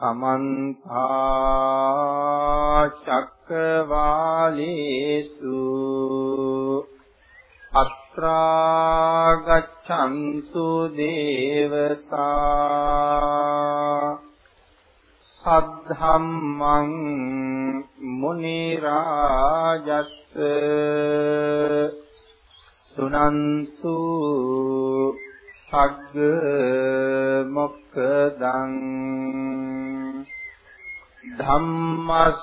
समन्ता चक्रवालेषु ධම්මං මුනි රාජස්ස සුනන්තු සග්ග මොක්ඛදං ධම්මස්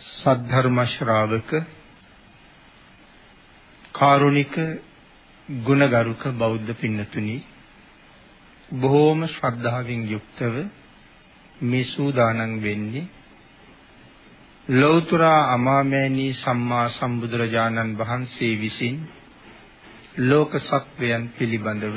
සද්ධර්ම ශ්‍රාවක කාරුණික ගුණගරුක බෞද්ධ පින්නතුනි බොහෝම ශ්‍රද්ධාවෙන් යුක්තව මේ සූදානම් වෙන්නේ ලෞතර අමාමෑණී සම්මා සම්බුදුරජාණන් වහන්සේ විසින් ලෝක සත්වයන් පිළිබඳව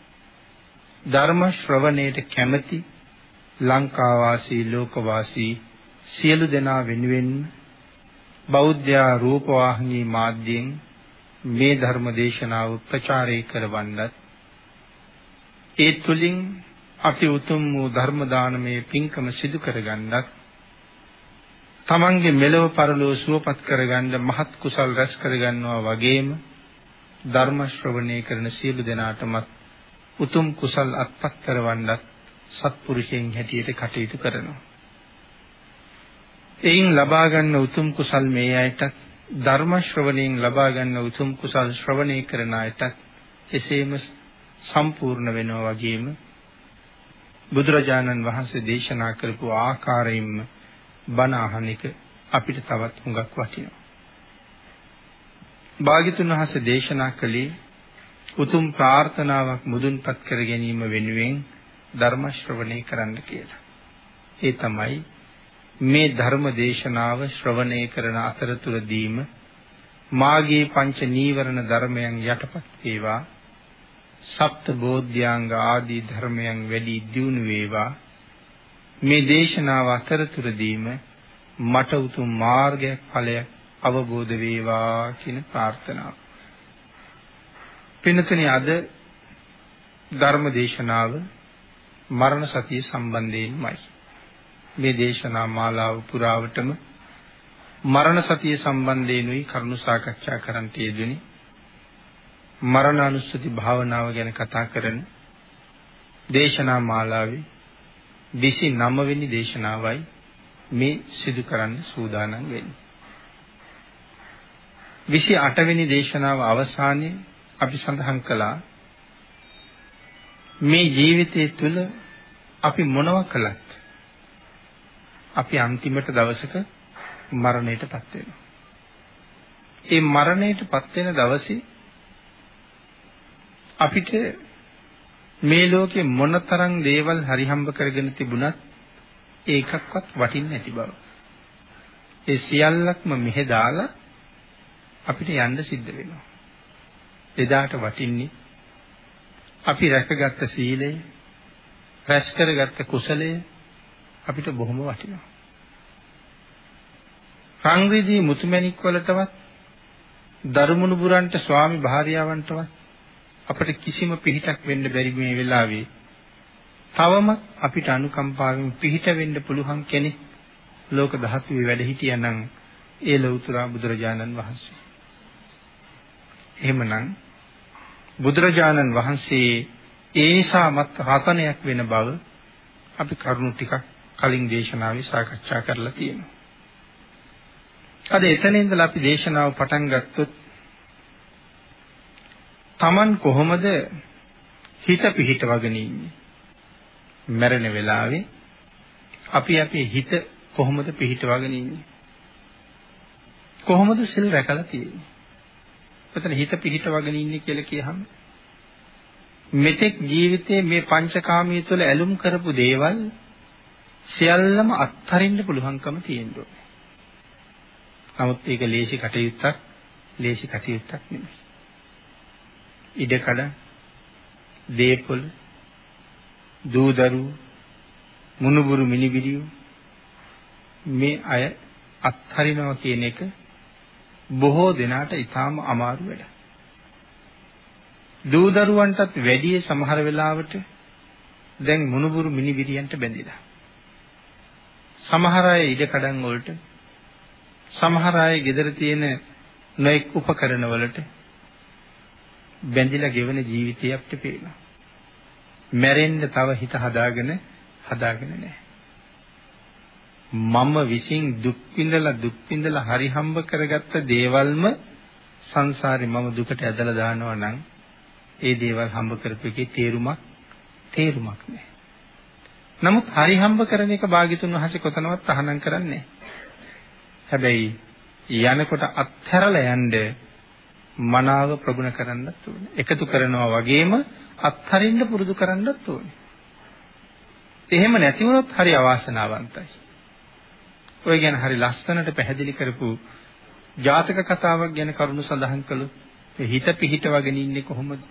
ධර්ම ශ්‍රවණයට කැමැති ලංකාවාසී ලෝකවාසී සියලු දෙනා වෙනුවෙන් බෞද්ධ රූපවාහිනී මාධ්‍යයෙන් මේ ධර්ම දේශනාව ප්‍රචාරය කරවන්නත් ඒ තුලින් අපි උතුම් වූ ධර්ම දානමය පින්කම සිදු කරගන්නත් තමන්ගේ මෙලව පරලෝ සුවපත් කරගන්න මහත් කුසල් රැස් කරගන්නවා වගේම ධර්ම ශ්‍රවණය කරන සියලු දෙනාටමත් උතුම් කුසල් අත්පත් කරවන්නත් සත්පුරුෂයන් හැටියට කටයුතු කරනවා එයින් ලබා ගන්න උතුම් කුසල් මේ අයටත් ධර්ම ශ්‍රවණයෙන් ලබා ගන්න උතුම් කුසල් ශ්‍රවණය කරන අයටත් එසේම සම්පූර්ණ වෙනවා වගේම බුදුරජාණන් වහන්සේ දේශනා කරපු ආකාරයෙන්ම බණ අහන එක අපිට තවත් හුඟක් වටිනවා. භාග්‍යතුන් වහන්සේ දේශනා කළේ උතුම් ප්‍රාර්ථනාවක් මුදුන්පත් කර ගැනීම වෙනුවෙන් ධර්ම ශ්‍රවණය කරන්න කියලා. ඒ තමයි මේ ධර්ම දේශනාව ශ්‍රවණය කරන අතරතුරදීම මාගේ පංච නීවරණ ධර්මයන් යටපත් වේවා සප්ත බෝධ්‍යාංග ආදී ධර්මයන් වැඩි දියුණු වේවා මේ දේශනාව අතරතුරදීම මට උතුම් මාර්ගයක් ඵලයක් අවබෝධ වේවා කියන ප්‍රාර්ථනාව. පින්තුනි අද ධර්ම දේශනාව මරණ සතිය සම්බන්ධයෙන්මයි. මේ දේශනා මාලාව පුරාවටම මරණ සතිය සම්බන්ධයෙන්ුයි කරුණු සාකච්ඡා කරන්නට යෙදුනි. මරණානුස්සති භාවනාව ගැන කතා කරන දේශනා මාලාවේ 29 වෙනි දේශනාවයි මේ සිදු කරන්න සූදානම් වෙන්නේ. 28 වෙනි දේශනාව අවසානයේ අපි සඳහන් කළා මේ ජීවිතය තුළ අපි මොනවා කළත් අපි අන්තිමට දවසක මරණයටපත් වෙනවා. ඒ මරණයටපත් වෙන දවසේ අපිට මේ ලෝකේ මොනතරම් දේවල් හරිහම්බ කරගෙන තිබුණත් ඒකක්වත් වටින්නේ නැති බව. ඒ සියල්ලක්ම මෙහෙ දාලා අපිට යන්න සිද්ධ වෙනවා. එදාට වටින්නේ අපි රැකගත්ත සීලය, රැස් කරගත්ත කුසලය අපිට බොහොම වටිනවා. සංග්‍රේදී මුතුමැණික් වලටවත් දරුමුණු බුරන්ට ස්වාමි භාර්යාවන්ටවත් අපිට කිසිම පිහිටක් වෙන්න බැරි මේ වෙලාවේ තවම අපිට අනුකම්පාවෙන් පිහිට වෙන්න පුළුවන් කෙනෙක් ලෝක ධාතුවේ වැඩ හිටියනම් ඒ ලෞතර බුදුරජාණන් වහන්සේ. එහෙමනම් බුදුරජාණන් වහන්සේ ඒ නිසාමත් රතනයක් වෙන බව අපි කරුණු ටිකක් කලින් දේශනාවේ සාකච්ඡා කරලා තියෙනවා. අද එතන ඉඳලා අපි දේශනාව පටන් ගත්තොත් Taman කොහොමද හිත පිහිටවගෙන ඉන්නේ? මැරෙන වෙලාවේ අපි අපේ හිත කොහොමද පිහිටවගෙන ඉන්නේ? කොහොමද සිල් රැකලා තියෙන්නේ? එතන හිත පිහිටවගෙන ඉන්නේ කියලා කියහම මෙතෙක් ජීවිතයේ මේ පංචකාමයේ තුළ ඇලුම් කරපු දේවල් සියල්ලම අත්හරින්න පුළුවන්කම තියෙනවා. නමුත් ඒක ලේසි කටයුත්තක් ලේසි කටයුත්තක් නෙමෙයි. ඉඩකඩ දේපොළ දූදරු මුණුබුරු මිනිබිරියු මේ අය අත්හරිනවා කියන එක බොහෝ දෙනාට ඊටාම අමාරු වැඩක්. දූදරුවන්ටත් වැඩිය සමහර වෙලාවට දැන් මුණුබුරු මිනිබිරියන්ට බැඳිලා. සමහර අය ඉඩ කඩන් වලට සමහර අය gedara තියෙන නොඑක් උපකරණ වලට බැඳිලා ගෙවන ජීවිතය අපිට පේනවා. මැරෙන්න තව හිත හදාගෙන හදාගෙන නැහැ. මම විසින් දුක් විඳලා දුක් විඳලා හරි හම්බ කරගත්ත දේවල්ම සංසාරේ මම දුකට ඇදලා දානවා නම් ඒ දේවල් හම්බ කරපු එකේ තේරුමක් තේරුමක් නැහැ. නමුත් හරි හම්බ කරන එක භාග්‍යතුන් වහන්සේ කොතනවත් අහනම් කරන්නේ හැබැයි යනකොට අත්හැරලා යන්න මනාව ප්‍රගුණ කරන්නත් ඕනේ. එකතු කරනවා වගේම අත්හරින්න පුරුදු කරන්නත් ඕනේ. එහෙම නැති වුණොත් හරි අවාසනාවන්තයි. ඔය ගැන හරි ලස්සනට පැහැදිලි කරපු ජාතක කතාවක් ගැන කරුණු සඳහන් කළොත් හිත පිහිටවගෙන ඉන්නේ කොහොමද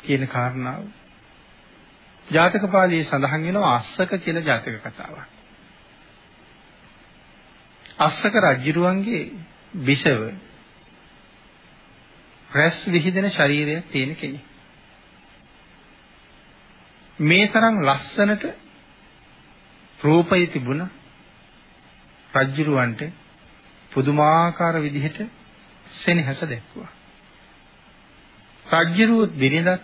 කියන කාරණාව ජාතක පාළියේ සඳහන් වෙනවා අස්සක කියලා ජාතක කතාවක්. අස්සක රජුරුවන්ගේ බිසව රැස් විහිදෙන ශරීරයක් තියෙන කෙනෙක්. මේ තරම් ලස්සනට රූපය තිබුණා රජ්ජුරුවන්ට පුදුමාකාර විදිහට සෙනෙහස දැක්වුවා. රජ්ජුරුව දිනදත්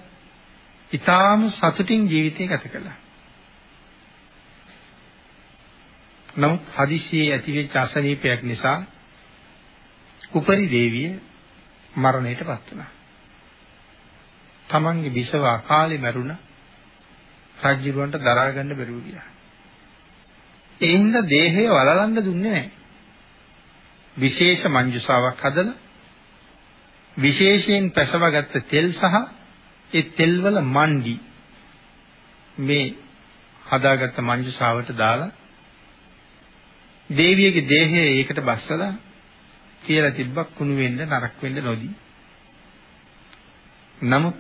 ඊටාම සතුටින් ජීවිතය ගත කළා. නමුත් හදිසියේ ඇතිවෙච්ච අසනීපයක් නිසා උපරි දේවිය මරණයටපත් වුණා. තමන්ගේ බිසව අකාලේ මැරුණා. රජ්ජුරුවන්ට දරා ගන්න බැරුව ගියා. ඒ හින්දා දේහය වලලන්න දුන්නේ නැහැ. විශේෂ මංජුසාවක් හදලා විශේෂයෙන් පැසවගත්ත තෙල් සහ ඒ තෙල් වල මණ්ඩි මේ හදාගත්ත මංජුසාවට දාලා දේවියගේ දේහය ඒකට බස්සලා කියලා තිබ්බක් කුණු වෙන්න නරක වෙන්න නොදී. නමුත්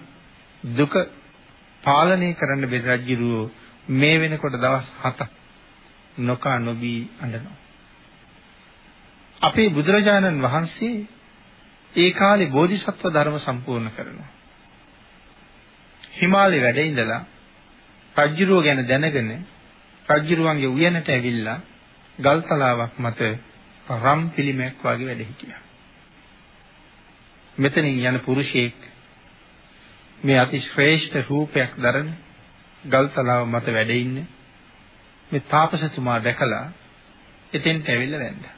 දුක පාලනය කරන්න බෙද රජුරෝ මේ වෙනකොට දවස් 7ක් නොකා නොබී අඬනවා. අපේ බුදුරජාණන් වහන්සේ ඒ කාලේ බෝධිසත්ව ධර්ම සම්පූර්ණ කරනවා. හිමාලේ වැඩ ඉඳලා රජ්ජුරුව ගැන දැනගෙන රජ්ජුරුවන්ගේ උයනට ඇවිල්ලා ගල්තලාවක් මත රම් පිළිමයක් වගේ වැඩ හිටියා. මෙතනින් යන පුරුෂයෙක් මේ අති ශ්‍රේෂ්ඨ රූපයක් දරන ගල්තලාව මත වැඩ ඉන්නේ මේ තාපසතුමා දැකලා එතෙන්ට ඇවිල්ලා වැන්දා.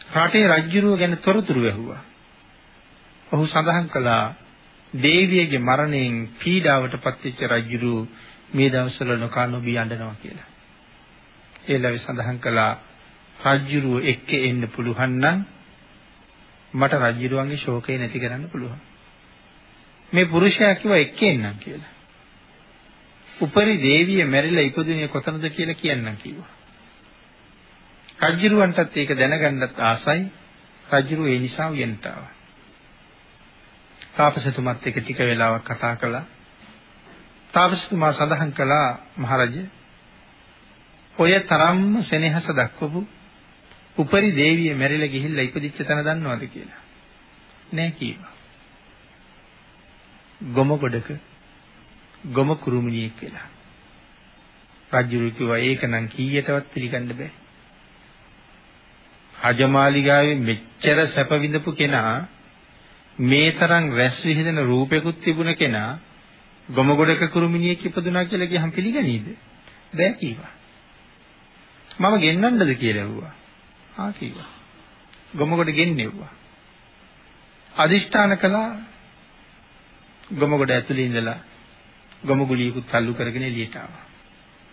රටේ රජුරුව ගැන තොරතුරු ඇහුවා. ඔහු සඳහන් කළා දේවියගේ මරණයෙන් පීඩාවටපත් වෙච්ච රජුරුව මේ දවස්වල නොකා නොබී අඬනවා කියලා. ඒ ළවේ සඳහන් කළා රජ්ජුරුව එක්ක එන්න පුළුවන් නම් මට රජ්ජුරුවන්ගේ ශෝකය නැති කරන්න පුළුවන්. මේ පුරුෂයා කිව්වා එක්ක එන්නම් කියලා. උපරි දේවිය මැරිලා ඉපදුනේ කොතනද කියලා කියන්නම් කිව්වා. රජ්ජුරුවන්ටත් ඒක දැනගන්නත් ආසයි. රජ්ජුරුව ඒ නිසා උයන්ට ආවා. තාපසතුමත් එක්ක ටික වෙලාවක් කතා කළා. තාපසතුමා සඳහන් කළා මහරජා ඔය තරම්ම සෙනෙහස දක්වපු උපරි දේවිය මැරිලා ගිහිල්ලා ඉපදිච්ච තැන දන්නවද කියලා? නෑ කීවා. ගොම ගොඩක ගොම කුරුමිනියෙක් කියලා. රජුරු කිව්වා ඒක නම් කීයටවත් පිළිගන්න බෑ. රජමාලිගාවේ මෙච්චර සැප විඳපු කෙනා මේ තරම් රැස් විහිදෙන රූපෙකුත් තිබුණ කෙනා ගොම ගොඩක කුරුමිනියෙක් ඉපදුනා කියලා කියහම් පිළිගනීද? බෑ කීවා. මම ගෙන්නන්නද කියලා ඇහුවා. ආ කිව්වා. ගොමගොඩ ගෙන්නෙව්වා. අදිෂ්ඨාන කළා ගොමගොඩ ඇතුලේ ඉඳලා ගොමගුලියකුත් තල්ලු කරගෙන එළියට ආවා.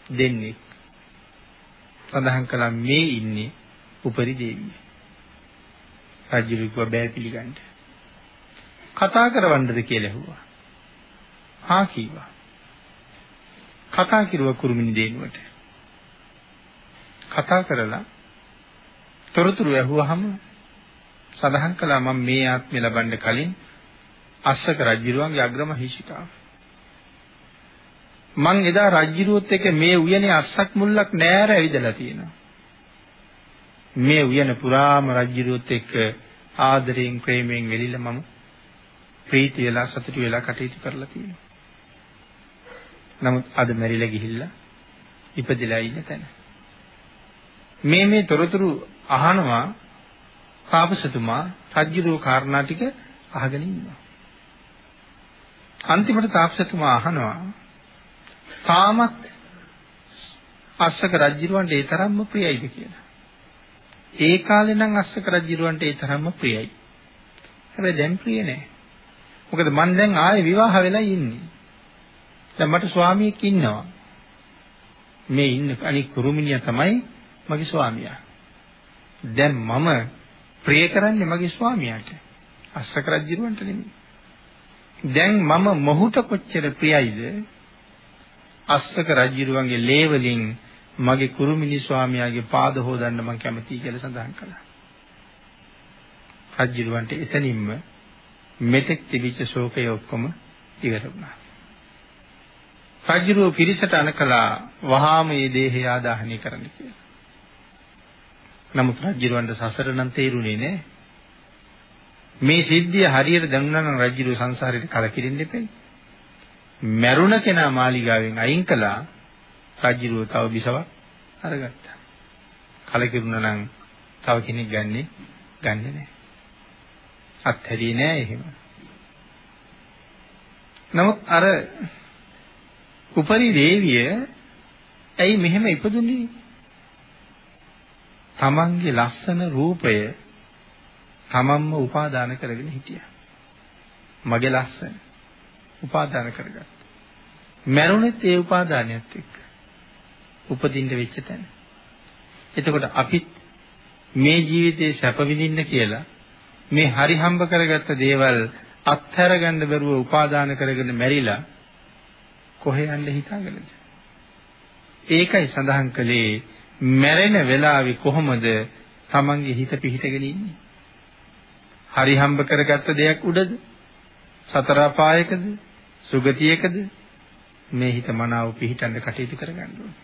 දෙන්නේ. සඳහන් කළා මේ ඉන්නේ උපරි දේවිය. රජුරුව බෑ පිළිගන්න. කතා කරවන්නද කියලා ඇහුවා. හා කිව්වා. කතා කිරුවා කුරුමිනි දේනුවට. කතා කරලා තොරතුරු ඇහුවාම සඳහන් කළා මම මේ ආත්මය ලබන්න කලින් අස්සක රජුරුවන්ගේ අග්‍රම හිෂිකාව. මං එදා රජුරුවත් එක්ක මේ උයනේ අස්සක් මුල්ලක් නෑර ඇවිදලා තියෙනවා. මේ උයන පුරාම රජුරුවත් එක්ක ආදරයෙන් ප්‍රේමයෙන් වෙලිලා මම ප්‍රීති වෙලා සතුටු වෙලා කටයුතු කරලා තියෙනවා. නමුත් අද මැරිලා ගිහිල්ලා ඉපදිලා ඉන්න තැන. මේ මේ තොරතුරු අහනවා තාපසතුමා රජ්ජුරුව කාරණා ටික අහගෙන ඉන්නවා. අන්තිමට තාපසතුමා අහනවා තාමත් අස්සක රජ්ජුරුවන්ට ඒ තරම්ම ප්‍රියයිද කියලා. ඒ කාලේ නම් අස්සක රජ්ජුරුවන්ට ඒ තරම්ම ප්‍රියයි. හැබැයි දැන් ප්‍රිය නෑ. මොකද මං දැන් ආයේ විවාහ වෙලා ඉන්නේ. දැන් මට ස්වාමියෙක් ඉන්නවා. මේ ඉන්න අනික් කුරුමිනියා තමයි මගේ ස්වාමියා. දැන් මම ප්‍රිය කරන්නේ මගේ ස්වාමියාට. අස්සක රජුරවන්ට නෙමෙයි. දැන් මම මොහුට කොච්චර ප්‍රියයිද? අස්සක රජුරවන්ගේ ලේ වලින් මගේ කුරුමිනි ස්වාමියාගේ පාද හොදන්න මම කැමතියි කියලා සඳහන් කළා. රජුරවන්ට එතනින්ම මෙතෙක් තිබිච්ච ශෝකය ඔක්කොම ඉවර වුණා. රජුරෝ පිරිසට අනකලා වහාම මේ දේහය ආදාහනය කරන්න කියලා. නමුත් රජ්ජිරවන්ට සසර නම් තේරුනේ නෑ. මේ සිද්ධිය හරියට දැනුණා නම් රජ්ජිරුව සංසාරේට කලකිරින්න දෙපෙයි. මැරුණ කෙනා මාලිගාවෙන් අයින් කළා රජ්ජිරුව තව බිසවක් අරගත්තා. කලකිරුණා නම් තව කෙනෙක් ගන්නෙ ගන්නෙ නෑ. අත්හැරියේ නෑ එහෙම. නමුත් අර උපරි දේවිය ඇයි මෙහෙම ඉපදුනේ? තමන්ගේ ලස්සන රූපය තමන්ම උපාදාන කරගෙන හිටියා. මගේ ලස්සන උපාදාන කරගත්තා. මැරුණෙත් ඒ උපාදානයත් එක්ක. උපදින්න වෙච්ච තැන. එතකොට අපිත් මේ ජීවිතේ සැප විඳින්න කියලා මේ හරි හම්බ කරගත්ත දේවල් අත්හැර ගන්න බැරුව උපාදාන කරගෙන මැරිලා කොහෙ යන්න හිතාගෙනද? ඒකයි සඳහන් කළේ මැරෙන වෙලාවේ කොහොමද Tamange හිත පිහිටගෙන ඉන්නේ? හරි හම්බ කරගත්ත දෙයක් උඩද? සතර අපායකද? සුගතියකද? මේ හිත මනාව පිහිටන්න කටයුතු කරගන්න ඕනේ.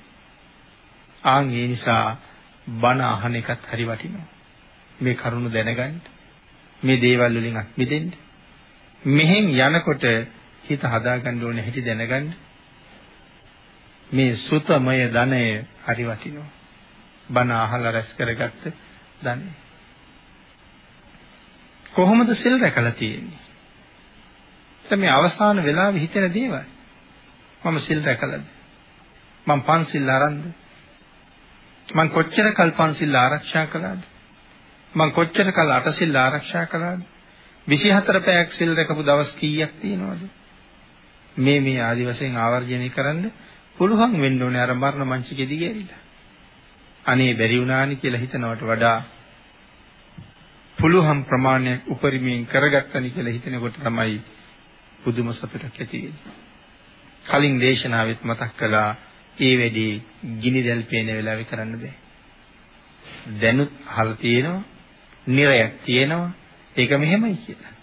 ආන් ඒ නිසා බණ අහන එකත් හරි වටිනවා. මේ කරුණ දැනගන්න. මේ දේවල් වලින් අත් මිදෙන්න. මෙහෙන් යනකොට හිත හදාගන්න ඕනේ හැටි දැනගන්න. මේ සුතමය ධනය හරි වටිනවා. බණ අහලා රැස් කරගත්ත ධනෙ. කොහොමද සිල් රැකලා තියෙන්නේ? දැන් මේ අවසාන වෙලාවේ හිතෙන දේවල්. මම සිල් රැකලාද? මං පන්සිල් ආරම්භ මං කොච්චර කල් පන්සිල් ආරක්ෂා කළාද? මං කොච්චර කල් අටසිල් ආරක්ෂා කළාද? 24 පැයක් සිල් රැකපු දවස් කීයක් තියෙනවද? මේ මේ ආදි වශයෙන් ආවර්ජනය කරන්න පුළුවන් වෙන්න ඕනේ අර මරණ මංචකෙදි ගියරිලා අනේ බැරි වුණානි කියලා හිතනවට වඩා පුළුවන් ප්‍රමාණයක් උපරිමයෙන් කරගත්තනි කියලා හිතනකොට තමයි පුදුම සතුටක් ඇති වෙන්නේ. කලින් දේශනාවෙත් මතක් කළා ඒ වැඩේ ගිනි දැල් පේන වෙලාවෙ කරන්න බෑ. දැනුත් අහලා තියෙනවා, නිරයක් තියෙනවා, ඒක මෙහෙමයි කියලා.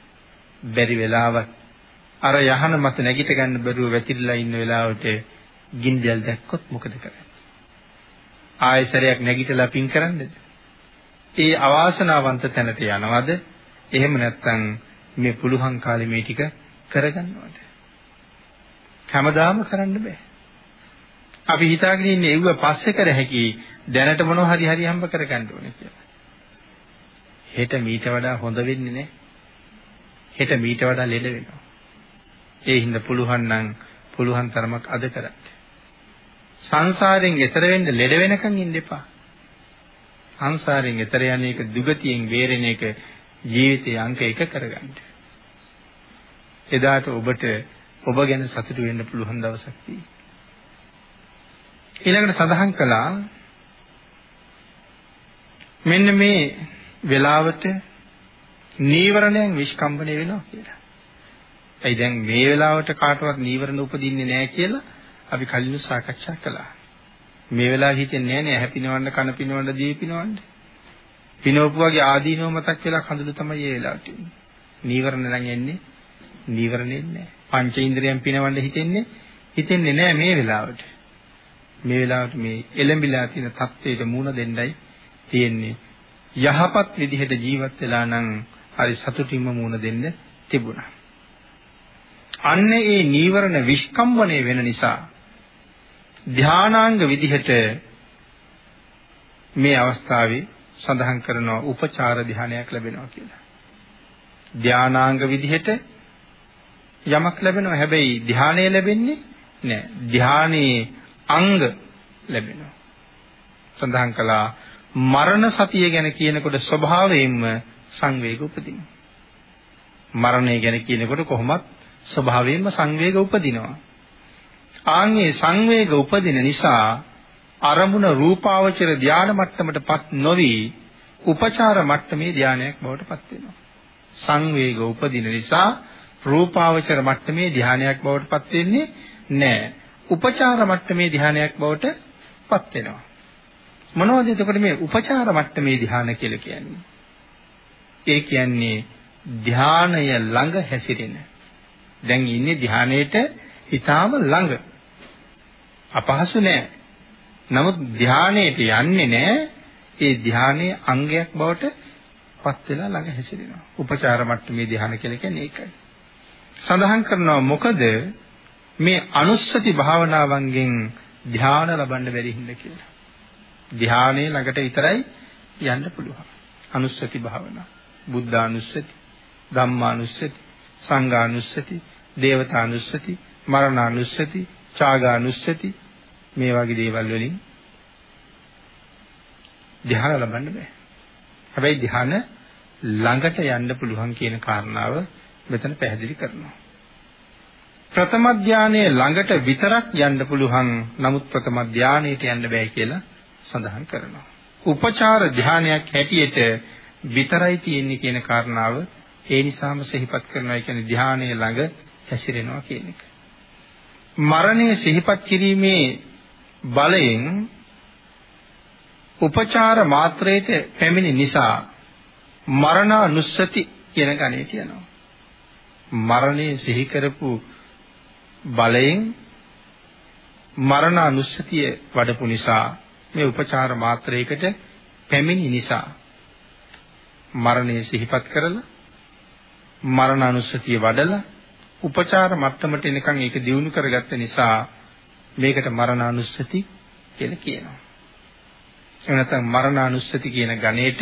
බැරි වෙලාවක් අර යහන මත නැගිට ගන්න බැරුව වැතිරිලා ඉන්න වෙලාවට ගිනි දැල් දැක්කොත් මොකද කරන්නේ? ආයසරයක් නැගිටලා පින් කරන්නද? ඒ අවාසනාවන්ත තැනට යනවද? එහෙම නැත්නම් මේ පුළුවන් කාලේ මේ ටික කරගන්නවද? හැමදාම කරන්න බෑ. අපි හිතාගෙන ඉන්නේ ඒව පස්සේ කර හැකි දැනට මොනවා හරි හරි හම්බ කරගන්න ඕනේ කියලා. හෙට මීට වඩා හොඳ වෙන්නේ නැහැ. හෙට මීට වඩා ලෙඩ වෙනවා. ඒ හින්දා පුළුවන් නම් පුළුවන් තරමක් අද කරන්න. සංසාරයෙන් එතර වෙන්න ලෙඩ වෙනකන් ඉන්න එපා. සංසාරයෙන් එතර යන එක දුගතියෙන් වේරෙන එක ජීවිතයේ අංක 1 කරගන්න. එදාට ඔබට ඔබ ගැන සතුටු වෙන්න පුළුවන් දවසක් තියෙයි. ඊළඟට සඳහන් කළා මෙන්න මේ වෙලාවට නීවරණයන් විස්කම්බණය වෙනවා කියලා. ඒ දැන් මේ වෙලාවට කාටවත් නීවරණ උපදින්නේ නැහැ කියලා අපි කලින් සාකච්ඡා කළා. මේ වෙලාවේ හිතෙන්නේ නැහැ නේ හැපිනවන්න කන පිනවන්න දී පිනවන්න. පිනවපු වගේ ආදීනව මතක් වෙලා කඳුළු තමයි ඒ වෙලාවට එන්නේ. නීවරණ නම් එන්නේ නීවරණෙන්නේ නැහැ. පංචේන්ද්‍රයන් පිනවන්න හිතෙන්නේ හිතෙන්නේ නැහැ මේ වෙලාවට. මේ වෙලාවට මේ එළඹිලා තියෙන தത്വයට මූණ දෙන්නයි තියෙන්නේ. යහපත් විදිහට ජීවත් වෙලා නම් හරි සතුටින්ම මූණ දෙන්න තිබුණා. අන්න ඒ නීවරණ විස්කම්බණය වෙන නිසා ධානාංග විදිහට මේ අවස්ථාවේ සඳහන් කරනවා උපචාර ධානයක් ලැබෙනවා කියලා. ධානාංග විදිහට යමක් ලැබෙනවා. හැබැයි ධානය ලැබෙන්නේ නැහැ. ධානයේ අංග ලැබෙනවා. සඳහන් කළා මරණ සතිය ගැන කියනකොට ස්වභාවයෙන්ම සංවේග උපදිනවා. මරණය ගැන කියනකොට කොහොමත් ස්වභාවයෙන්ම සංවේග උපදිනවා. ආන්ගේ සංවේග උපදින නිසා අරමුණ රූපාවචර ධාන මට්ටමටපත් නොවි උපචාර මට්ටමේ ධානයක් බවට පත් වෙනවා. සංවේග උපදින නිසා රූපාවචර මට්ටමේ ධානයක් බවට පත් වෙන්නේ නැහැ. උපචාර මට්ටමේ ධානයක් බවට පත් වෙනවා. මොනවද එතකොට මේ උපචාර මට්ටමේ ධාන කියලා කියන්නේ? ඒ කියන්නේ ධානය ළඟ හැසිරෙන. දැන් ඉන්නේ ධානයේට ඊටාම ළඟ. අපහසු නෑ. නමුත් ධානයේට යන්නේ නෑ. ඒ ධානයේ අංගයක් බවට පත් වෙලා ළඟ හැසිරෙනවා. උපචාර මට්ටමේ ධාන කියලා කියන්නේ ඒකයි. සඳහන් කරනවා මොකද මේ අනුස්සති භාවනාවන්ගෙන් ධාන ලබන්න බැරි හින්දා කියලා. ධානයේ ළඟට විතරයි යන්න පුළුවන්. අනුස්සති භාවනාව. බුද්ධානුස්සති, ධම්මානුස්සති, සංඝානුස්සති, දේවතානුස්සති, මරණානුස්සති, ඡාගානුස්සති මේ වගේ දේවල් වලින් ධ්‍යාන ලබන්න බෑ. හැබැයි ධ්‍යාන ළඟට යන්න පුළුවන් කියන කාරණාව මෙතන පැහැදිලි කරනවා. ප්‍රථම ධානයේ ළඟට විතරක් යන්න පුළුවන් නමුත් ප්‍රථම ධානයට යන්න බෑ කියලා සඳහන් කරනවා. උපචාර ධානයක් හැටියට විතරයි තියෙන්නේ කියන කාරණාව ඒ නිසාම සිහිපත් කරනවා කියන්නේ ධානයේ ළඟ හැසිරෙනවා කියන එක. මරණය සිහිපත් කිරීමේ බලයෙන් උපචාර මාත්‍රයට පැමිණි නිසා මරණානුස්සති කියන ගණේ තියෙනවා. මරණය සිහි කරපු බලයෙන් මරණානුස්සතිය වඩපු නිසා මේ උපචාර මාත්‍රයකට පැමිණි නිසා මරණය සිහිපත් කරලා මරණානුස්සතිය වඩලා උපචාර මට්ටමට එනකන් ඒක දියුණු කරගත්ත නිසා මේකට මරණානුස්සති කියලා කියනවා. එහෙම නැත්නම් මරණානුස්සති කියන ගණේට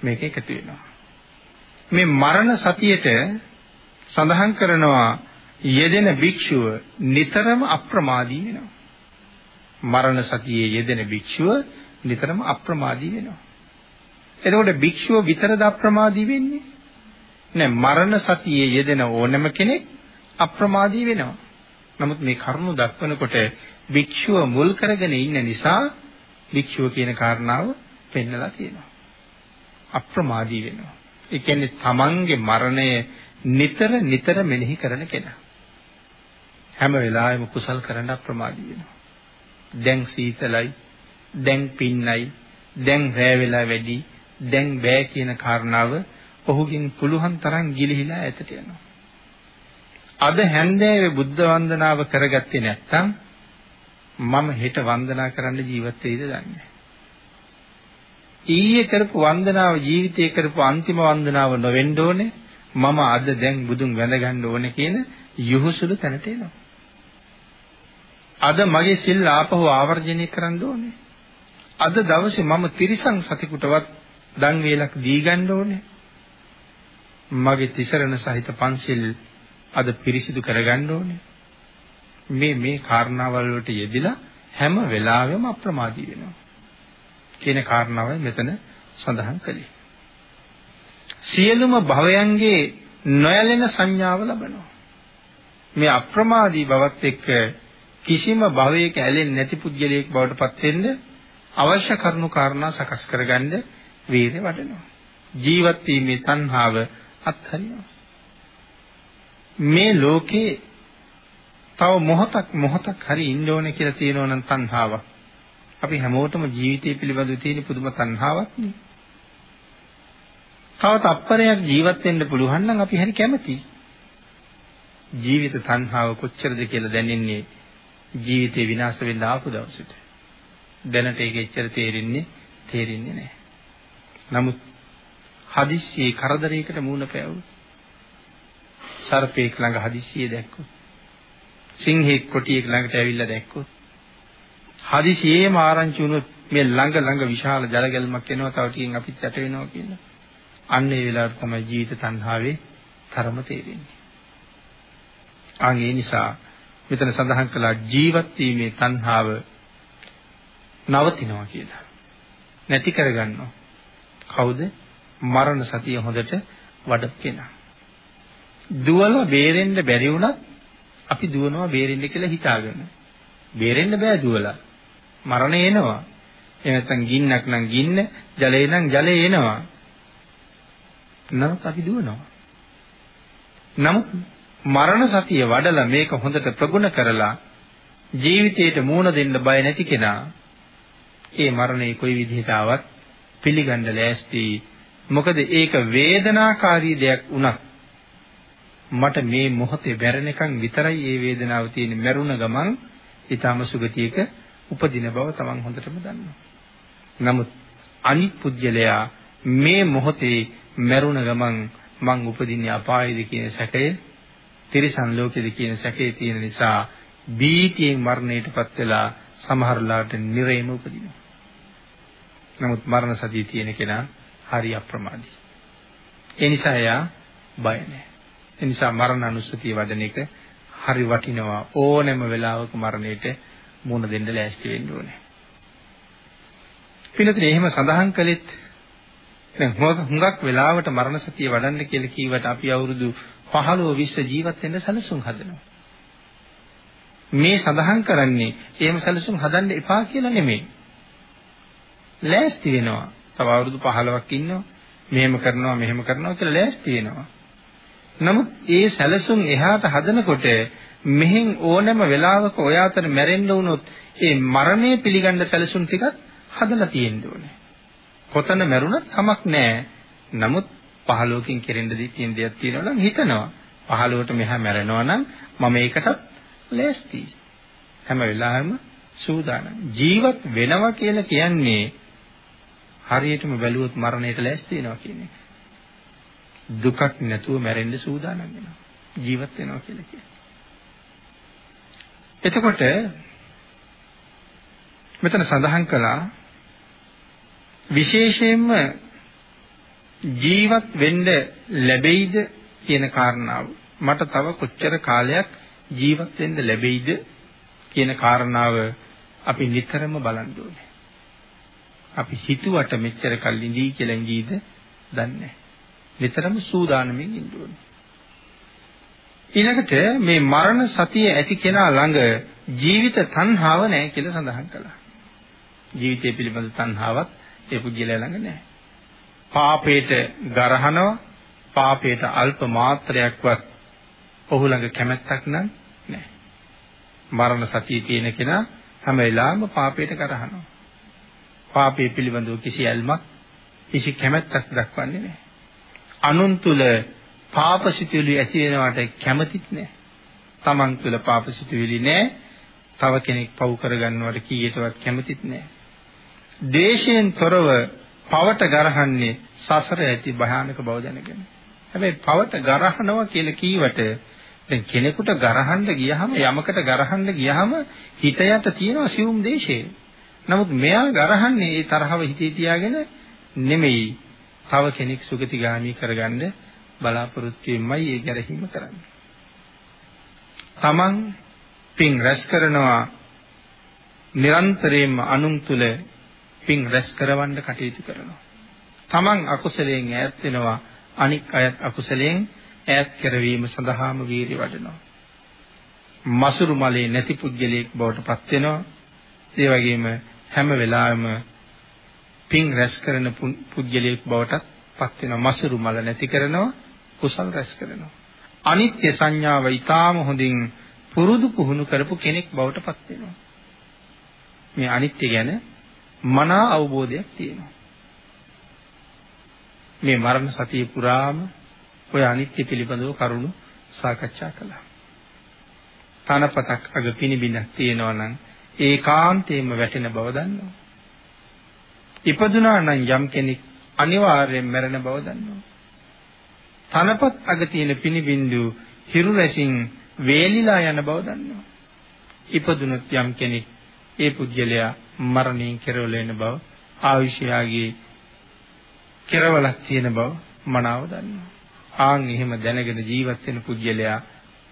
මේක එකතු වෙනවා. මේ මරණ සතියේට සඳහන් කරනවා යෙදෙන භික්ෂුව නිතරම අප්‍රමාදී වෙනවා. මරණ සතියේ යෙදෙන භික්ෂුව නිතරම අප්‍රමාදී වෙනවා. එතකොට භික්ෂුව විතරද අප්‍රමාදී වෙන්නේ? නෑ මරණ සතියේ යෙදෙන ඕනම කෙනෙක් අප්‍රමාදී වෙනවා. නමුත් මේ කරුණ දක්වනකොට භික්ෂුව මුල් කරගෙන ඉන්න නිසා භික්ෂුව කියන කාරණාව පෙන්නලා තියෙනවා. අප්‍රමාදී වෙනවා. ඒ කියන්නේ තමන්ගේ මරණය නිතර නිතර මෙනෙහි කරන කෙනා. හැම වෙලාවෙම කුසල් කරන්න අප්‍රමාදී වෙනවා. දැන් සීතලයි, දැන් පින්නයි, දැන් රෑ වෙලා වැඩි, දැන් බෑ කියන කාරණාව ඔහුගෙන් පුළුවන් තරම් ගිලිහිලා ඈතට යනවා. අද හැන්දෑවේ බුද්ධ වන්දනාව කරගත්තේ නැත්නම් මම හෙට වන්දනා කරන්න ජීවත් වෙයිද දන්නේ ඊයේ කරපු වන්දනාව ජීවිතේ කරපු අන්තිම වන්දනාව නොවෙන්න ඕනේ මම අද දැන් බුදුන් වැඳ ගන්න ඕනේ කියන යහුසුළු තැනට එනවා අද මගේ සිල් ආපහු ආවර්ජනය කරන්න ඕනේ අද දවසේ මම තිරිසන් සතිකුටවත් දන් වේලක් දී ගන්න ඕනේ මගේ තිසරණ සහිත පන්සිල් අද පිරිසිදු කරගන්න ඕනේ. මේ මේ කාරණාවල් වලට යෙදිලා හැම වෙලාවෙම අප්‍රමාදී වෙනවා. කියන කාරණාවයි මෙතන සඳහන් කළේ. සියලුම භවයන්ගේ නොයැලෙන සංඥාව ලබනවා. මේ අප්‍රමාදී බවත් එක්ක කිසිම භවයක ඇලෙන්නේ නැති පුද්ගලයෙක් බවට පත් වෙන්න අවශ්‍ය කරුණු කාරණා සකස් කරගන්න වීරිය වඩනවා. ජීවත් වීමේ තණ්හාව අත්හරිනවා. මේ ලෝකේ තව මොහොතක් මොහොතක් හරි ඉන්න ඕනේ කියලා තියෙනවා නම් තණ්හාවක්. අපි හැමෝටම ජීවිතය පිළිබඳව තියෙන පුදුම තණ්හාවක් නේ. තව තප්පරයක් ජීවත් වෙන්න පුළුවන් නම් අපි හරි කැමතියි. ජීවිත තණ්හාව කොච්චරද කියලා දැනෙන්නේ ජීවිතේ විනාශ වෙන්න ආපු දවසට. දැනට ඒක එච්චර තේරෙන්නේ තේරෙන්නේ නැහැ. නමුත් හදිස්සියේ කරදරයකට මුහුණ පෑවුවොත් සර්පෙක් ළඟ හදිසියෙ දැක්කොත් සිංහෙක් කොටියෙක් ළඟට ඇවිල්ලා දැක්කොත් හදිසියෙම ආරංචි වුණොත් මේ ළඟ ළඟ විශාල ජලගැල්මක් එනවා තව ටිකකින් අපිත් යට වෙනවා කියලා අන්න ඒ වෙලාවට තමයි ජීවිත තණ්හාවේ තරම තේරෙන්නේ ආන් ඒ නිසා මෙතන සඳහන් කළා ජීවත් වීමේ තණ්හාව නවතිනවා කියලා නැති කරගන්නවා කවුද මරණ සතිය හොඳට වඩපු කෙනා දුවලා බේරෙන්න බැරි වුණත් අපි දුවනවා බේරෙන්න කියලා හිතාගෙන. බේරෙන්න බෑ දුවලා. මරණය එනවා. එහෙම නැත්නම් ගින්නක් නම් ගින්න, ජලය නම් ජලය එනවා. නමුත් අපි දුවනවා. නමුත් මරණ සතිය වඩලා මේක හොඳට ප්‍රගුණ කරලා ජීවිතයට මූණ දෙන්න බය නැති කෙනා ඒ මරණය කොයි විදිහට ආවත් පිළිගන්න ලෑස්ති. මොකද ඒක වේදනාකාරී දෙයක් වුණත් මට මේ මොහොතේ වැරෙනකන් විතරයි මේ වේදනාව තියෙන්නේ මැරුණ ගමන් ඊටම සුගතියක උපදින බව තමන් හොඳටම දන්නවා. නමුත් අනිත් පුජ්‍යලයා මේ මොහොතේ මැරුණ ගමන් මං උපදින්නේ අපායේද කියන සැකය තිරිසන් ලෝකෙද කියන සැකේ තියෙන නිසා බීතියෙන් මරණයටපත් වෙලා සමහරලාට නිරේම උපදිනවා. නමුත් මරණ සතිය තියෙන කෙනා හරි අප්‍රමාදී. ඒ නිසා එයා බය නැහැ. ඒ නිසා මරණ අනුස්සතිය වඩන එක හරි වටිනවා ඕනෑම වෙලාවක මරණයට මුහුණ දෙන්න ලෑස්ති වෙන්න ඕනේ. පිළිතුරේ එහෙම සඳහන් කළෙත් දැන් හුඟක් වෙලාවට මරණ සතිය වඩන්න කියලා කීවට අපි අවුරුදු 15 20 ජීවත් වෙන්න සැලසුම් හදනවා. මේ සඳහන් කරන්නේ එහෙම සැලසුම් හදන්න එපා කියලා නෙමෙයි. ලෑස්ති වෙනවා. තව අවුරුදු 15ක් ඉන්නවා. මෙහෙම කරනවා මෙහෙම කරනවා කියලා ලෑස්ති වෙනවා. නමුත් ඒ සැලසුම් එහාට හදනකොට මෙහෙන් ඕනෑම වෙලාවක ඔය අතර මැරෙන්න වුණොත් ඒ මරණය පිළිගන්න සැලසුම් ටිකක් හදලා තියෙන්න ඕනේ. කොතන මැරුණත් කමක් නැහැ. නමුත් පහලෝකින් කෙරෙන්න දී තියෙන දෙයක් තියෙනවා නම් හිතනවා. පහලවට මෙහා මැරෙනවා නම් මම ඒකටත් ලෑස්තියි. හැම වෙලාවෙම සූදානම්. ජීවත් වෙනවා කියලා කියන්නේ හරියටම බැලුවොත් මරණයට ලෑස්ති වෙනවා කියන එක. දුකක් නැතුව මැරෙන්න සූදානම් වෙනවා. ජීවත් වෙනවා කියලා කියන්නේ. එතකොට මෙතන සඳහන් කළා විශේෂයෙන්ම ජීවත් වෙන්න ලැබෙයිද කියන කාරණාව මට තව කොච්චර කාලයක් ජීවත් වෙන්න ලැබෙයිද කියන කාරණාව අපි නිතරම බලන්න ඕනේ. අපි හිතුවට මෙච්චර කල් ඉඳී කියලා ඉඳීද දන්නේ නැහැ. නිතරම සූදානමින් ඉන්න ඕනේ. ඊළඟට මේ මරණ සතිය ඇති කෙනා ළඟ ජීවිත තණ්හාව නැහැ කියලා සඳහන් කළා. ජීවිතය පිළිබඳ තණ්හාවක් ඒ පුජ්‍යලයා ළඟ නැහැ. පාපයට ගරහනවා පාපයට අල්ප මාත්‍රයක්වත් ඔහු ළඟ කැමැත්තක් නම් නැහැ. මරණ සතිය තියෙන කෙනා හැම වෙලාවෙම පාපයට ගරහනවා. පාපයේ පිළිබඳව කිසි ඇල්මක් කිසි කැමැත්තක් දක්වන්නේ නැහැ. අනුන් තුල පාපසිතුවිලි ඇති වෙනවට කැමතිත් නැහැ. Taman තුල පාපසිතුවිලි නැහැ. තව කෙනෙක් පව් කරගන්නවට කීයටවත් කැමතිත් නැහැ. දේශයෙන් තොරව පවට ගරහන්නේ සසර ඇති භයානක බව දැනගෙන. හැබැයි පවට ගරහනවා කියලා කීවට දැන් කෙනෙකුට ගරහන්න ගියහම යමකට ගරහන්න ගියහම හිත යට තියෙන සියුම් දේශේ. නමුත් මෙයා ගරහන්නේ ඒ තරහව හිතේ තියාගෙන නෙමෙයි. තව කෙනෙක් සුගතිගාමි කරගන්න බලාපොරොත්තු වෙමයි ඒ ගැරහීම කරන්නේ. තමන් පින් රැස් කරනවා නිරන්තරයෙන්ම අනුන් තුල පින් රැස් කරවන්න කටයුතු කරනවා. තමන් අකුසලයෙන් ඈත් වෙනවා අනික් අයත් අකුසලයෙන් ඈත් කරවීම සඳහාම වීරිය වඩනවා. මසුරු මලේ නැති පුද්ගලයෙක් බවට පත් වෙනවා. ඒ වගේම හැම වෙලාවෙම පින් රැස් කරන පුද්ගලයෙක් බවට පත් වෙනවා. මසුරු මල නැති කරනවා කුසල් රැස් කරනවා. අනිත්‍ය සංඥාව ඊටාම හොඳින් පුරුදු පුහුණු කරපු කෙනෙක් බවට පත් වෙනවා. මේ අනිත්‍ය ගැන මනා අවබෝධයක් තියෙනවා. මේ මරණ සතිය පුරාම ඔය අනිත්‍ය පිළිබඳව කරුණු සාකච්ඡා කළා. තනපතක් අග පිනිබිනක් තියෙනවා නම් ඒකාන්තයෙන්ම වැටෙන බව දන්නවා. ඉපදුනා නම් යම් කෙනෙක් අනිවාර්යෙන් මැරෙන බව දන්නවා. තනපත් අග තියෙන පිනිබින්දු හිරු රැසින් වේලිලා යන බව දන්නවා. ඉපදුනොත් යම් කෙනෙක් ඒ පුජ්‍යලයා මරණයෙන් කෙරවල වෙන බව ආයුෂයාගේ කෙරවලක් තියෙන බව මනාව දන්නවා. ආන් එහෙම දැනගෙන ජීවත් වෙන පුජ්‍යලයා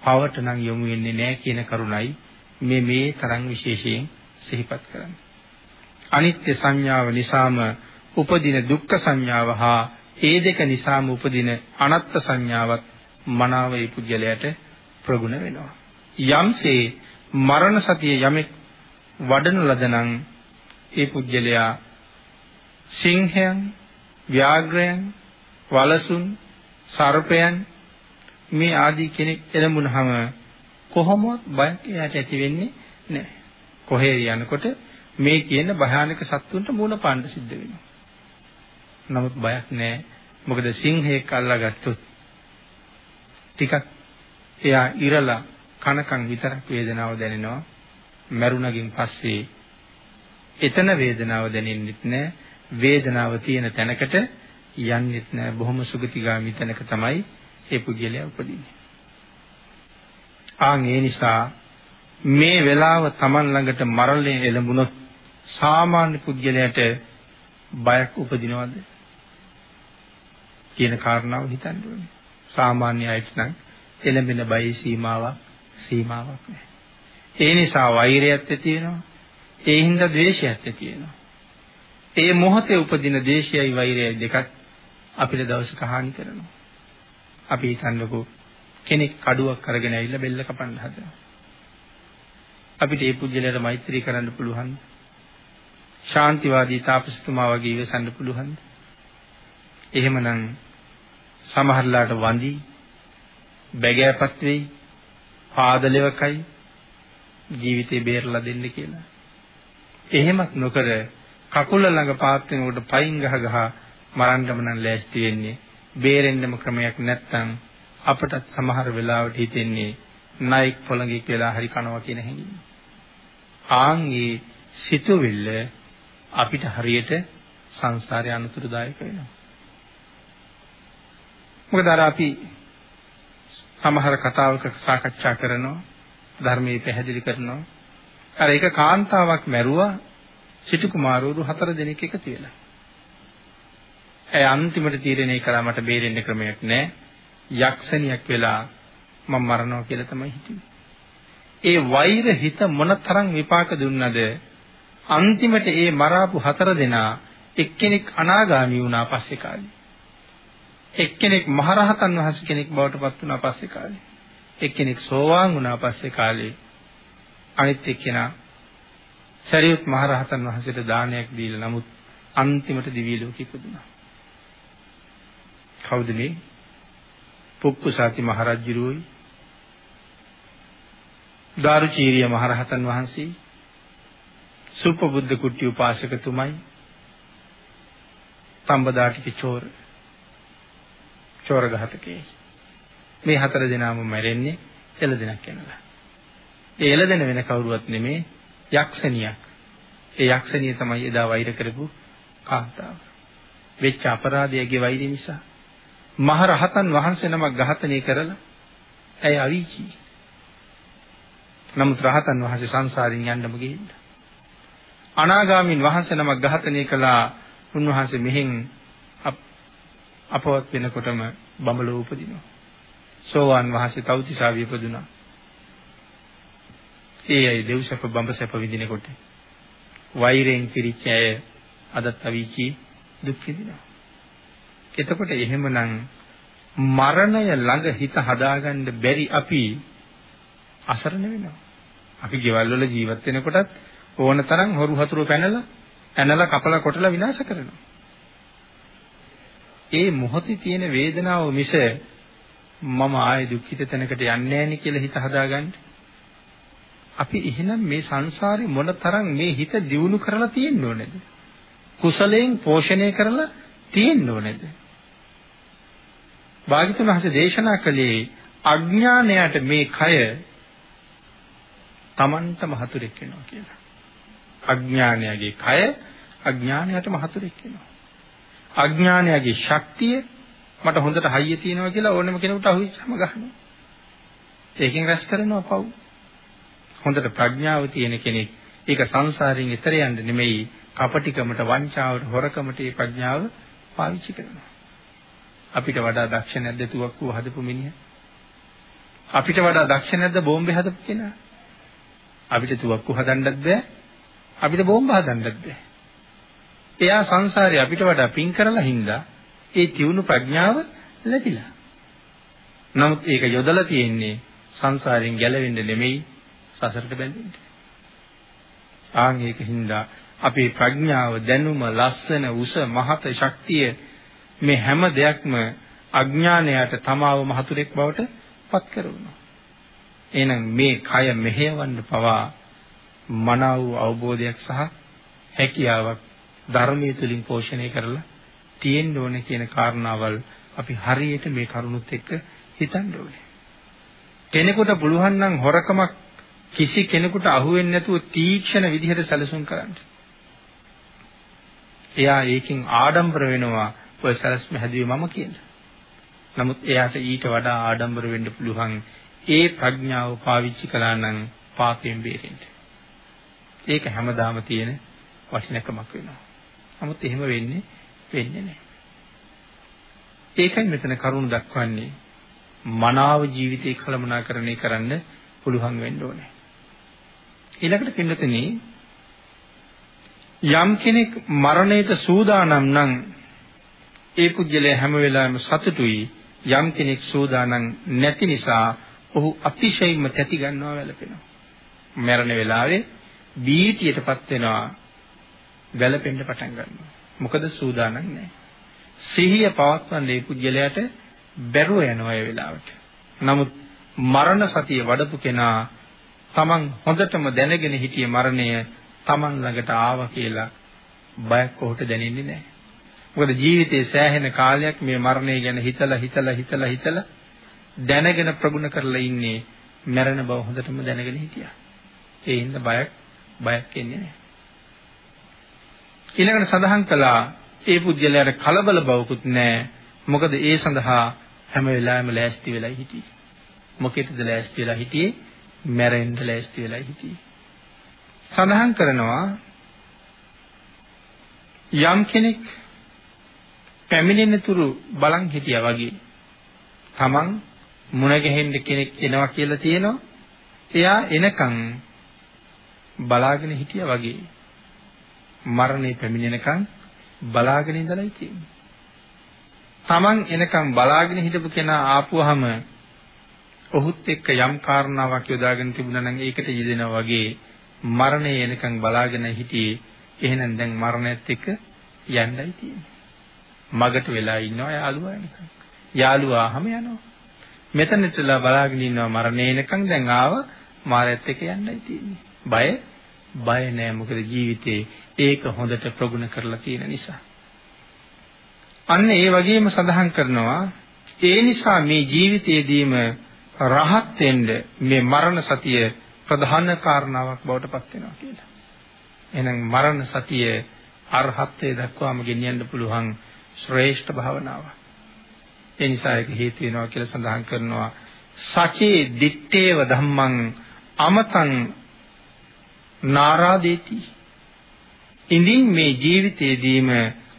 පවට නම් යොමු වෙන්නේ නැහැ කියන කරුණයි මේ මේ තරම් විශේෂයෙන් සිහිපත් කරන්නේ. අනිත්‍ය සංඥාව නිසාම උපදින දුක්ඛ සංඥාව හා ඒ දෙක නිසාම උපදින අනත්ත් සංඥාවත් මනාව ඒ පුජ්‍යලයට ප්‍රගුණ වෙනවා. යම්සේ මරණ සතිය යමෙක් වඩන ලදනම් ඒ පුජ්‍යලයා සිංහයන්, ව්‍යාග්‍රයන්, වලසුන්, සර්පයන් මේ ආදී කෙනෙක් එළඹුණාම කොහොමවත් බයක් එයාට ඇති වෙන්නේ නැහැ. කොහේ යනකොට මේ කියන භයානක සත්තුන්ට මුණ පාන්න සිද්ධ වෙනවා. නමුත් බයක් නැහැ. මොකද සිංහෙක් අල්ලාගත්තොත් ටිකක් එයා ඉරලා කනකන් විතරක් වේදනාව දැනෙනවා. මරුණකින් පස්සේ එතන වේදනාව දැනෙන්නෙත් නැහැ. වේදනාව තියෙන තැනකට යන්නෙත් නැහැ. බොහොම සුගතිගාමි තැනක තමයි ඒ පුජ්‍යලයා උපදින්නේ. ආන් ඒ නිසා මේ වෙලාව Taman ළඟට මරණය එළඹුණොත් සාමාන්‍ය පුද්ගලයාට බයක් උපදිනවද කියන කාරණාව හිතන්න ඕනේ. සාමාන්‍ය අයට නම් එළඹෙන බයේ සීමාවක් සීමාවක් නැහැ. ඒ නිසා වෛරයත් ඇති වෙනවා. ඒ හින්දා ද්වේෂයත් ඇති වෙනවා. ඒ මොහොතේ උපදින දේශයයි වෛරයයි දෙකක් අපිට දවසක හානි කරනවා. අපි හිතන්නකෝ කෙනෙක් කඩුවක් අරගෙන ඇවිල්ලා බෙල්ල කපන්න හදනවා. අපිට ඒ පුජ්‍යලයට මෛත්‍රී කරන්න පුළුවන්ද? ශාන්තිවාදී තාපසතුමා වගේ ඉවසන්න පුළුවන්ද? එහෙමනම් සමහරලාට වඳි බැගෑපත් වෙයි පාදලෙවකයි ජීවිතේ බේරලා දෙන්න කියලා. එහෙමත් නොකර කකුල ළඟ පාත් වෙනකොට පයින් ගහ ගහ මරන්නම නම් ලෑස්ති වෙන්නේ. බේරෙන්නම ක්‍රමයක් නැත්නම් අපටත් සමහර වෙලාවට හිතෙන්නේ නයික් පොළඟෙක් වෙලා හරි කනවා කියන හැඟීම. ආන් ඒ සිතුවිල්ල අපිට හරියට සංසාරේ අනුතුරුදායක වෙනවා. මොකද අර අපි සමහර කතාවක සාකච්ඡා කරනවා ධර්මයේ පැහැදිලි කරනවා. අර එක කාන්තාවක් මැරුවා සිටු කුමාරවරු හතර දෙනෙක් එකතු වෙලා. ඒ අන්තිමට තීරණය කළා මට බේරෙන්න ක්‍රමයක් නැහැ. යක්ෂණියක් වෙලා මම මරනවා කියලා තමයි හිතුවේ. ඒ වෛර හිත මොනතරම් විපාක දුන්නද අන්තිමට ඒ මරාපු හතර දෙනා එක්කෙනෙක් අනාගාමී වුණා පස්සේ කාලේ. එක්කෙනෙක් මහරහතන් වහන්සේ කෙනෙක් බවට පත් වුණා පස්සේ කාලේ. එක්කෙනෙක් සෝවාන් වුණා පස්සේ කාලේ. අනිත් එක්කෙනා සරියුත් මහරහතන් වහන්සේට දානයක් දීලා නමුත් අන්තිමට දිව්‍ය ලෝකෙ ඉපදුනා. කවුද මේ? පුක්කුසාති මහරජුරුවෝයි දාරුචීරිය මහරහතන් වහන්සේ සුපබුද්ධ කුට්ටි උපාසකතුමයි තඹදාටික චෝර චෝර ඝාතකේ මේ හතර දෙනාම මැරෙන්නේ එළදෙනක් යනවා. ඒ එළදෙන වෙන කවුරුවත් නෙමේ යක්ෂණියක්. ඒ යක්ෂණිය තමයි එදා වෛර කරපු කාන්තාව. වෙච්ච අපරාධයගේ වෛරය නිසා මහ රහතන් වහන්සේ නමක් ඝාතනය කරලා ඇය අවීචී. නමුත් රහතන් වහන්සේ සංසාරින් යන්නම ගිහිල්ලා. අනාගාමීන් වහන්සේ නමක් ඝාතනය කළා උන්වහන්සේ මෙහෙන් අපවත් වෙනකොටම බඹලෝ උපදිනවා. සෝවාන් වහන්සේ තවතිසාවිය උපදුනා. ඒ අය දෙව්සැප බඹසැප විඳිනකොට වෛරයෙන් පිරිච්ච අය අදත් අවීචී දුක් විඳිනවා. එතකොට එහෙමනම් මරණය ළඟ හිත හදාගන්න බැරි අපි අසරණ වෙනවා. අපි ගෙවල් වල ජීවත් වෙනකොටත් ඕන තරම් හොරු හතුරු පැනලා ඇනලා කපලා කොටලා විනාශ කරනවා. ඒ මොහොතේ තියෙන වේදනාව මිස මම ආයේ දුක්ඛිත තැනකට යන්නේ නැහැ කියලා හිත හදාගන්න. අපි එහෙනම් මේ සංසාරේ මොන තරම් මේ හිත දියුණු කරලා තියෙන්න ඕනේද? කුසලයෙන් පෝෂණය කරලා තියෙන්න ඕනේද? භාග්‍යතුන් වහන්සේ දේශනා කළේ අඥානයට මේ කය Tamanටම හතුරෙක් වෙනවා කියලා. අඥානයගේ කය අඥානයටම හතුරෙක් වෙනවා. අඥානයගේ ශක්තිය මට හොඳට හයිය තියෙනවා කියලා ඕනම කෙනෙකුට අහුවෙච්චම ගහනවා. ඒකෙන් රැස් කරනවා පව්. හොඳට ප්‍රඥාව තියෙන කෙනෙක් ඒක සංසාරයෙන් එතර යන්න නෙමෙයි කපටිකමට වංචාවට හොරකමට මේ ප්‍රඥාව පාවිච්චි කරනවා. අපිට වඩා දක්ෂ නැද්ද තුවක්කුව හදපු මිනිහා? අපිට වඩා දක්ෂ නැද්ද බෝම්බේ හදපු කෙනා? අපිට තුවක්කු හදන්නත් බෑ. අපිට බෝම්බ හදන්නත් බෑ. එයා සංසාරේ අපිට වඩා පින් කරලා හින්දා ඒ තියුණු ප්‍රඥාව ලැබිලා. නමුත් ඒක යොදලා තියෙන්නේ සංසාරයෙන් ගැලවෙන්න නෙමෙයි සසරට බැඳෙන්න. ආන් ඒක හින්දා අපේ ප්‍රඥාව දැනුම ලස්සන උස මහත ශක්තිය මේ හැම දෙයක්ම අඥානයට තමාව මහතුරෙක් බවට පත් කරනවා. එහෙනම් මේ කය මෙහෙයවන්න පවා මනාව වූ අවබෝධයක් සහ හැකියාවක් ධර්මයේ තුලින් පෝෂණය කරලා තියෙන්න ඕනේ කියන කාරණාවල් අපි හරියට මේ කරුණුත් එක්ක හිතන්න ඕනේ. කෙනෙකුට පුළුවන් නම් හොරකමක් කිසි කෙනෙකුට අහුවෙන්නේ නැතුව තීක්ෂණ විදිහට සැලසුම් කරන්න. එයා ඒකෙන් ආඩම්බර වෙනවා ඔය සැලස්ම හැදුවේ මම කියලා. නමුත් එයාට ඊට වඩා ආඩම්බර වෙන්න පුළුවන් ඒ ප්‍රඥාව පාවිච්චි කළා නම් පාපයෙන් බේරෙන්න. ඒක හැමදාම තියෙන වටිනකමක් වෙනවා. නමුත් එහෙම වෙන්නේ වෙන්නේ නැහැ. ඒකයි මෙතන කරුණ දක්වන්නේ මනාව ජීවිතේ කළමනාකරණය කරන්න පුළුවන් වෙන්න ඕනේ. ඊළඟට පින්නතනේ යම් කෙනෙක් මරණයට සූදානම් නම් ඒ පුජ්‍යලයා හැම වෙලාවෙම සතුටුයි යම් කෙනෙක් සූදානම් නැති නිසා ඔහු අතිශයින්ම තැති ගන්නවා වැළපෙනවා. මරණ වෙලාවේ බීතියටපත් වෙනවා වැළපෙන්න පටන් ගන්නවා. මොකද සූදානම් නැහැ. සිහිය පවත්වන්නේ පුජ්‍යලයට බැරුව යනවා ඒ වෙලාවට. නමුත් මරණ සතිය වඩපු කෙනා තමන් හොඳටම දැනගෙන හිටියේ මරණය තමන් ළඟට ආවා කියලා බයක් ඔහුට දැනෙන්නේ නැහැ. මොකද ජීවිතයේ සෑහෙන කාලයක් මේ මරණය ගැන හිතලා හිතලා හිතලා හිතලා දැනගෙන ප්‍රගුණ කරලා ඉන්නේ මැරෙන බව හොඳටම දැනගෙන හිටියා. ඒ හින්දා බයක් බයක් එන්නේ නැහැ. ඊළඟට සඳහන් කළා ඒ පුද්ගලයාට කලබල බවකුත් නැහැ. මොකද ඒ සඳහා හැම වෙලාවෙම ලෑස්ති වෙලා හිටියේ. මොකෙටද ලෑස්ති වෙලා හිටියේ? මැරෙන්න ලෑස්ති වෙලා හිටියේ. සඳහන් කරනවා යම් කෙනෙක් පැමිණෙන තුරු බලන් හිටියා වගේ තමන් මුණ ගැහෙන්න කෙනෙක් එනවා කියලා තියෙනවා එයා එනකන් බලාගෙන හිටියා වගේ මරණය පැමිණෙනකන් බලාගෙන ඉඳලා තියෙන්නේ. Taman එනකන් බලාගෙන හිටපු කෙනා ආපුවාම ඔහුත් එක්ක යම් කාරණාවක් යොදාගෙන තිබුණා නම් ඒකට යෙදෙනා වගේ මරණය එනකන් බලාගෙන හිටියේ එහෙනම් දැන් මරණයත් එක්ක යන්නයි තියෙන්නේ. මගට වෙලා ඉන්නවා යාළුවා එනකන්. යාළුවා අහම යනවා. මෙතනටලා බලාගෙන ඉන්නවා මරණය එනකන් දැන් ආව මාරයත් එක්ක යන්නයි තියෙන්නේ. බය බය නෑ මොකද ජීවිතේ ඒක හොඳට ප්‍රගුණ කරලා තියෙන නිසා. අන්න ඒ වගේම සඳහන් කරනවා ඒ නිසා මේ ජීවිතයේදීම රහත් වෙන්න මේ මරණ සතිය ප්‍රධාන කාරණාවක් බවට පත් වෙනවා කියලා. එහෙනම් මරණ සතිය අරහත්ත්වයට දක්වාම ගෙනියන්න පුළුවන් ශ්‍රේෂ්ඨ භාවනාවක්. ඒ නිසා ඒක හේතු වෙනවා කියලා සඳහන් කරනවා. සචේ දිත්තේව ධම්මං අමතං නාරාදේති. ඉඳින් මේ ජීවිතයේදීම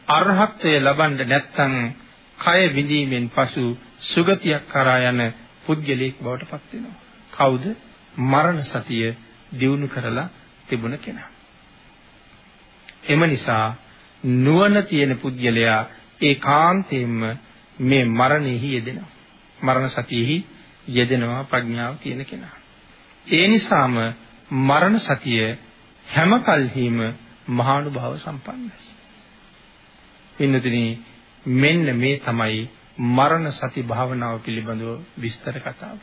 අරහත්ත්වය ලබන්න නැත්නම් කය විඳීමෙන් පසු සුගතියක් කරා යන පුද්ගලයෙක් බවට පත් වෙනවා. කවුද? මරණ සතිය දියුණු කරලා තිබුණ කෙනා. එම නිසා නුවණ තියෙන පුද්ගලයා ඒකාන්තයෙන්ම මේ මරණෙහි යෙදෙනවා. මරණ සතියෙහි යෙදෙනවා ප්‍රඥාව තියෙන කෙනා. ඒ නිසාම මරණ සතිය හැම කල්හිම මහානුභාව සම්පන්නයි. පින්නතුනි මෙන්න මේ තමයි මරණ සති භාවනාව පිළිබඳව විස්තර කතාව.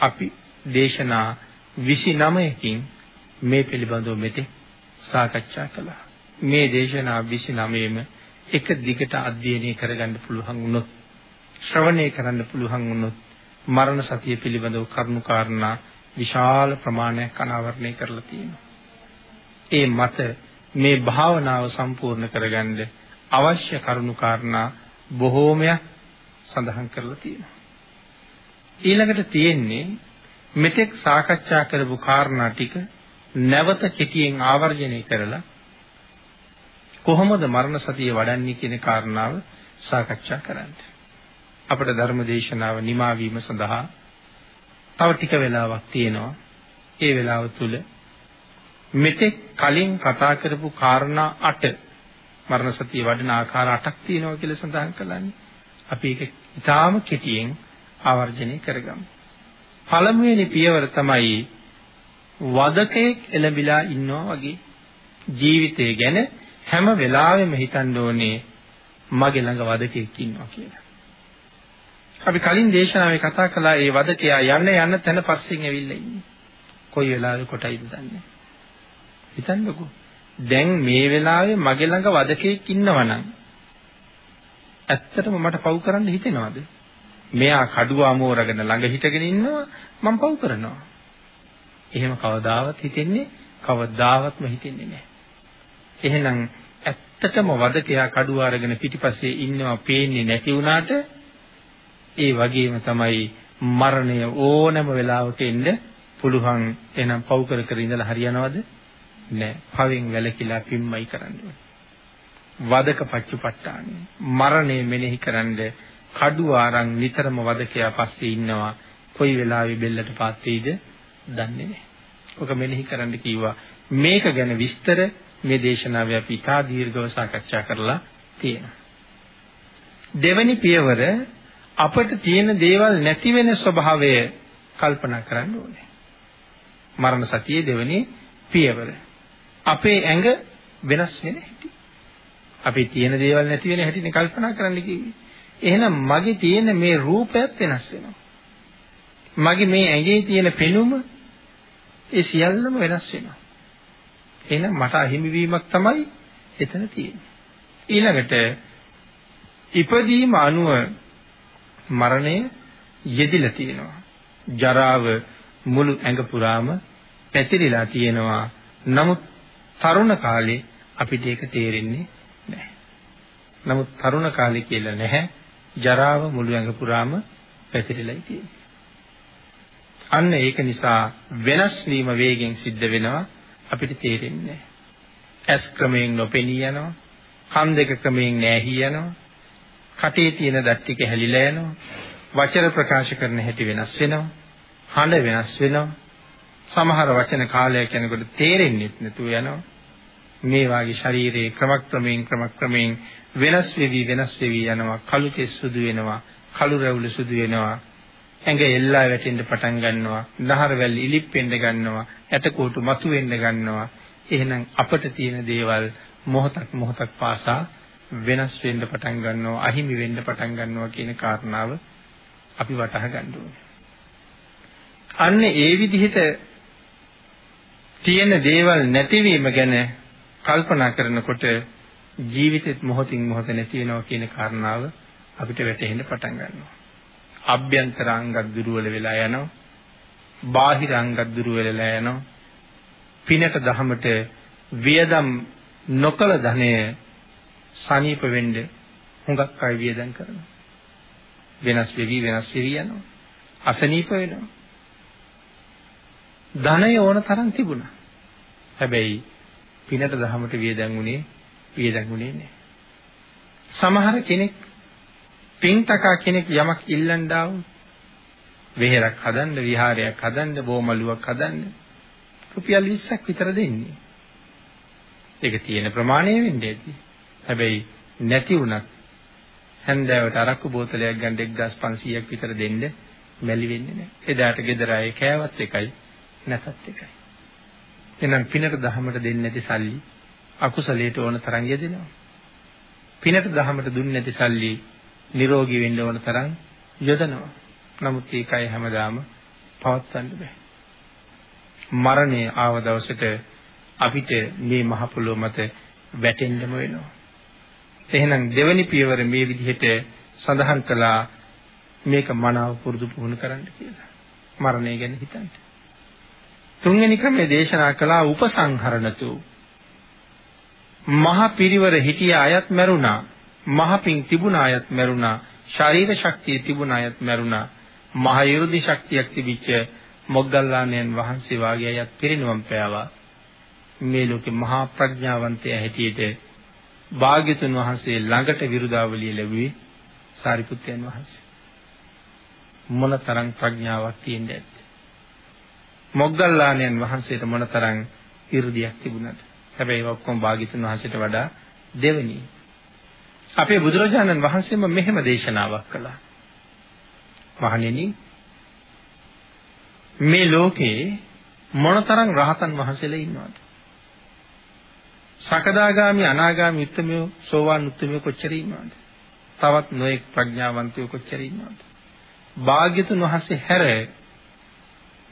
අපි දේශනා 29කින් මේ පිළිබඳව මෙතෙක් සාකච්ඡා කළා. මේ දේශනා 29ෙම එක දිගට අධ්‍යයනය කරගන්න පුළුවන් වුණොත් ශ්‍රවණය කරන්න පුළුවන් වුණොත් මරණ සතිය පිළිබඳව කරුණු කාරණා විශාල ප්‍රමාණයක් අනාවරණය කරලා තියෙනවා. ඒ මත මේ භාවනාව සම්පූර්ණ කරගන්න අවශ්‍ය කරුණු කාරණා බොහෝමයක් සඳහන් කරලා තියෙනවා. ඊළඟට තියෙන්නේ මෙතෙක් සාකච්ඡා කරපු කාරණා ටික නැවත කෙටියෙන් ආවර්ජනය කරලා කොහොමද මරණ සතිය වඩන්නේ කියන කාරණාව සාකච්ඡා කරන්න. අපේ ධර්ම දේශනාව නිමා වීම සඳහා තව ටික වෙලාවක් තියෙනවා. ඒ වෙලාව තුල මෙතෙක් කලින් කතා කරපු කාරණා 8 මරණ සතිය වඩන ආකාර 8ක් තියෙනවා කියලා සඳහන් කළානේ. අපි ඒක ඊටාම කෙටියෙන් ආවර්ජනය කරගමු. පළමුවෙනි පියවර තමයි වදකෙක් එළඹිලා ඉන්නවා වගේ ජීවිතය ගැන හැම වෙලාවෙම හිතන්න ඕනේ මගේ ළඟ වදකෙක් ඉන්නවා කියලා. අපි කලින් දේශනාවේ කතා කළා ඒ වදකයා යන්න යන්න තැන පස්සෙන් ඇවිල්ලා ඉන්නේ. කොයි වෙලාවෙ කොටයිද දන්නේ. හිතන්නකෝ. දැන් මේ වෙලාවේ මගේ ළඟ වදකෙක් ඉන්නවනම් ඇත්තටම මට පව් කරන්න හිතෙනවද? මෙයා කඩුව අමෝරගෙන ළඟ හිටගෙන ඉන්නවා මම පව් කරනවා. එහෙම කවදාවත් හිතෙන්නේ කවදාවත්ම හිතෙන්නේ නැහැ. එහෙනම් ඇත්තටම වදකයා කඩුව අරගෙන පිටිපස්සේ ඉන්නවා පේන්නේ නැති වුණාට ඒ වගේම තමයි මරණය ඕනම වෙලාවක එන්න පුළුවන්. එහෙනම් පව් කර කර ඉඳලා හරියනවද? නැහැ. පවෙන් වැළකීලා පිම්මයි කරන්නේ. වදක පච්චුපට්ඨානෙ මරණය මෙනෙහි කරන්නේ කඩුව අරන් නිතරම වදකයා පස්සේ ඉන්නවා. කොයි වෙලාවෙ බෙල්ලට පාත් වෙයිද දන්නේ නැහැ. ඔක මෙනෙහි කරන්න කිව්වා. මේක ගැන විස්තර මේ දේශනාවේ අපි ඉතා දීර්ඝව සාකච්ඡා කරලා තියෙනවා. දෙවැනි පියවර අපට තියෙන දේවල් නැති වෙන ස්වභාවය කල්පනා කරන්න ඕනේ. මරණ සතියේ දෙවෙනි පියවර. අපේ ඇඟ වෙනස් වෙන හැටි. අපේ තියෙන දේවල් නැති වෙන හැටිනේ කල්පනා කරන්න කිව්වේ. එහෙනම් මගේ තියෙන මේ රූපයත් වෙනස් වෙනවා. මගේ මේ ඇඟේ තියෙන පෙනුම ඒ සියල්ලම වෙනස් වෙනවා. එහෙනම් මට අහිමි වීමක් තමයි එතන තියෙන්නේ. ඊළඟට ඉපදීම අනුව මරණය යෙදිලා තියෙනවා. ජරාව මුළු ඇඟ පුරාම පැතිරිලා තියෙනවා. නමුත් තරුණ කාලේ අපිට ඒක තේරෙන්නේ නැහැ. නමුත් තරුණ කාලේ කියලා නැහැ. ජරාව මුළු ඇඟ පුරාම පැතිරිලායි තියෙන්නේ. අන්න ඒක නිසා වෙනස් වීම වේගෙන් සිද්ධ වෙනවා අපිට තේරෙන්නේ නැහැ. ඇස් ක්‍රමයෙන් නොපෙනී යනවා. කන් දෙක ක්‍රමයෙන් නැහී යනවා. කටේ තියෙන දත් ටික හැලිලා යනවා. වචන ප්‍රකාශ කරන හැටි වෙනස් වෙනවා. හඬ වෙනස් වෙනවා. සමහර වචන කාලයක් යනකොට තේරෙන්නේ නැතුව යනවා. මේ වාගේ ශරීරයේ ක්‍රමක්‍රමයෙන් ක්‍රමක්‍රමයෙන් වෙනස් වෙවි වෙනස් වෙවි යනවා. කළු කෙස් සුදු වෙනවා කළු රැවුල සුදු වෙනවා. ඇඟ එල්ලා වැටෙන්න පටන් ගන්නවා. නහර වැල් ඉලිප් වෙන්න ගන්නවා. ඇටකොටු මතු වෙන්න ගන්නවා. එහෙනම් අපට තියෙන දේවල් මොහොතක් මොහොතක් පාසා වෙනස් වෙන්න පටන් ගන්නවා අහිමි වෙන්න පටන් ගන්නවා කියන කාරණාව අපි වටහා ගන්න ඕනේ. අන්න ඒ විදිහට තියෙන දේවල් නැතිවීම ගැන කල්පනා කරනකොට ජීවිතෙත් මොහොතින් මොහොත නැති වෙනවා කියන කාරණාව අපිට වැටහෙන්න පටන් ගන්නවා. අභ්‍යන්තර අංගත් දුර්වල වෙලා යනවා. බාහිර අංගත් දුර්වල වෙලා යනවා. පිනට දහමට වියදම් නොකල ධනය සනීප වෙන්න හුඟක් අය වියදම් කරනවා. වෙනස් වෙවි වෙනස් වෙවි යනවා. අසනීප වෙනවා. ධනය ඕන තරම් තිබුණා. හැබැයි පිනට දහමට වියදම් උනේ වියදම් උනේ නැහැ. සමහර කෙනෙක් පින්තකා කෙනෙක් යමක් ඉල්ලන්න ආවොත් වෙහෙරක් හදන්න විහාරයක් හදන්න බෝමලුවක් හදන්න රුපියල් 20ක් විතර දෙන්නේ. ඒක තියෙන ප්‍රමාණය වෙන්නේ ඇති. හැබැයි නැති වුණත් හැන්දෑවට අරක්කු බෝතලයක් ගන්න 1500ක් විතර දෙන්න මැලි වෙන්නේ නැහැ. එදාට ගෙදර අය කෑවත් එකයි නැතත් එකයි. එහෙනම් පිනට දහමට දෙන්නේ නැති සල්ලි අකුසලයට ඕන තරම් යෙදෙනවා. පිනට දහමට දුන්නේ නැති සල්ලි නිරෝගී වෙන්න ඕන තරම් යොදනවා. නමුත් ඒකයි හැමදාම පවත්වන්න බෑ. මරණය ආව දවසට අපිට මේ මහ පොළොව මත වැටෙන්නම වෙනවා. එහෙනම් දෙවනි පියවර මේ විදිහට සඳහන් කළා මේක මනාව පුරුදු පුහුණු කරන්න කියලා. මරණය ගැන හිතන්න. තුන්වෙනි ක්‍රමයේ දේශනා කළා උපසංහරණතු. මහ පිරිවර හිටිය අයත් මැරුණා. මහ පිං තිබුණ අයත් මැරුණා. ශරීර ශක්තිය තිබුණ අයත් මැරුණා. මහ 이르දි ශක්තියක් තිබිච්ච මොග්ගල්ලාණන් වහන්සේ වාගේ අයත් පිරිනුවම් පෑවා. මේ ලෝකේ මහා ප්‍රඥාවන්තයා හැටියට භාග්‍යතුන් වහන්සේ ළඟට විරුදාවලිය ලැබුවේ සාරිපුත්යන් වහන්සේ. මොනතරම් ප්‍රඥාවක් තියෙන්නේ ඇත්ද? මොග්ගල්ලාණන් වහන්සේට මොනතරම් 이르දියක් තිබුණාද? හැබැයි ඒක ඔක්කොම භාග්‍යතුන් වහන්සේට වඩා දෙවෙනි. අපේ බුදුරජාණන් වහන්සේම මෙහෙම දේශනාවක් කළා. මහණෙනි මේ ලෝකේ මොනතරම් රහතන් වහන්සේලා ඉන්නවද? සකදාගාමි අනාගාමි උත්තමයෝ සෝවාන් උත්තමයෝ කොච්චර ඉන්නවද? තවත් නොඑක් ප්‍රඥාවන්තයෝ කොච්චර ඉන්නවද? භාග්‍යතුන් වහන්සේ හැර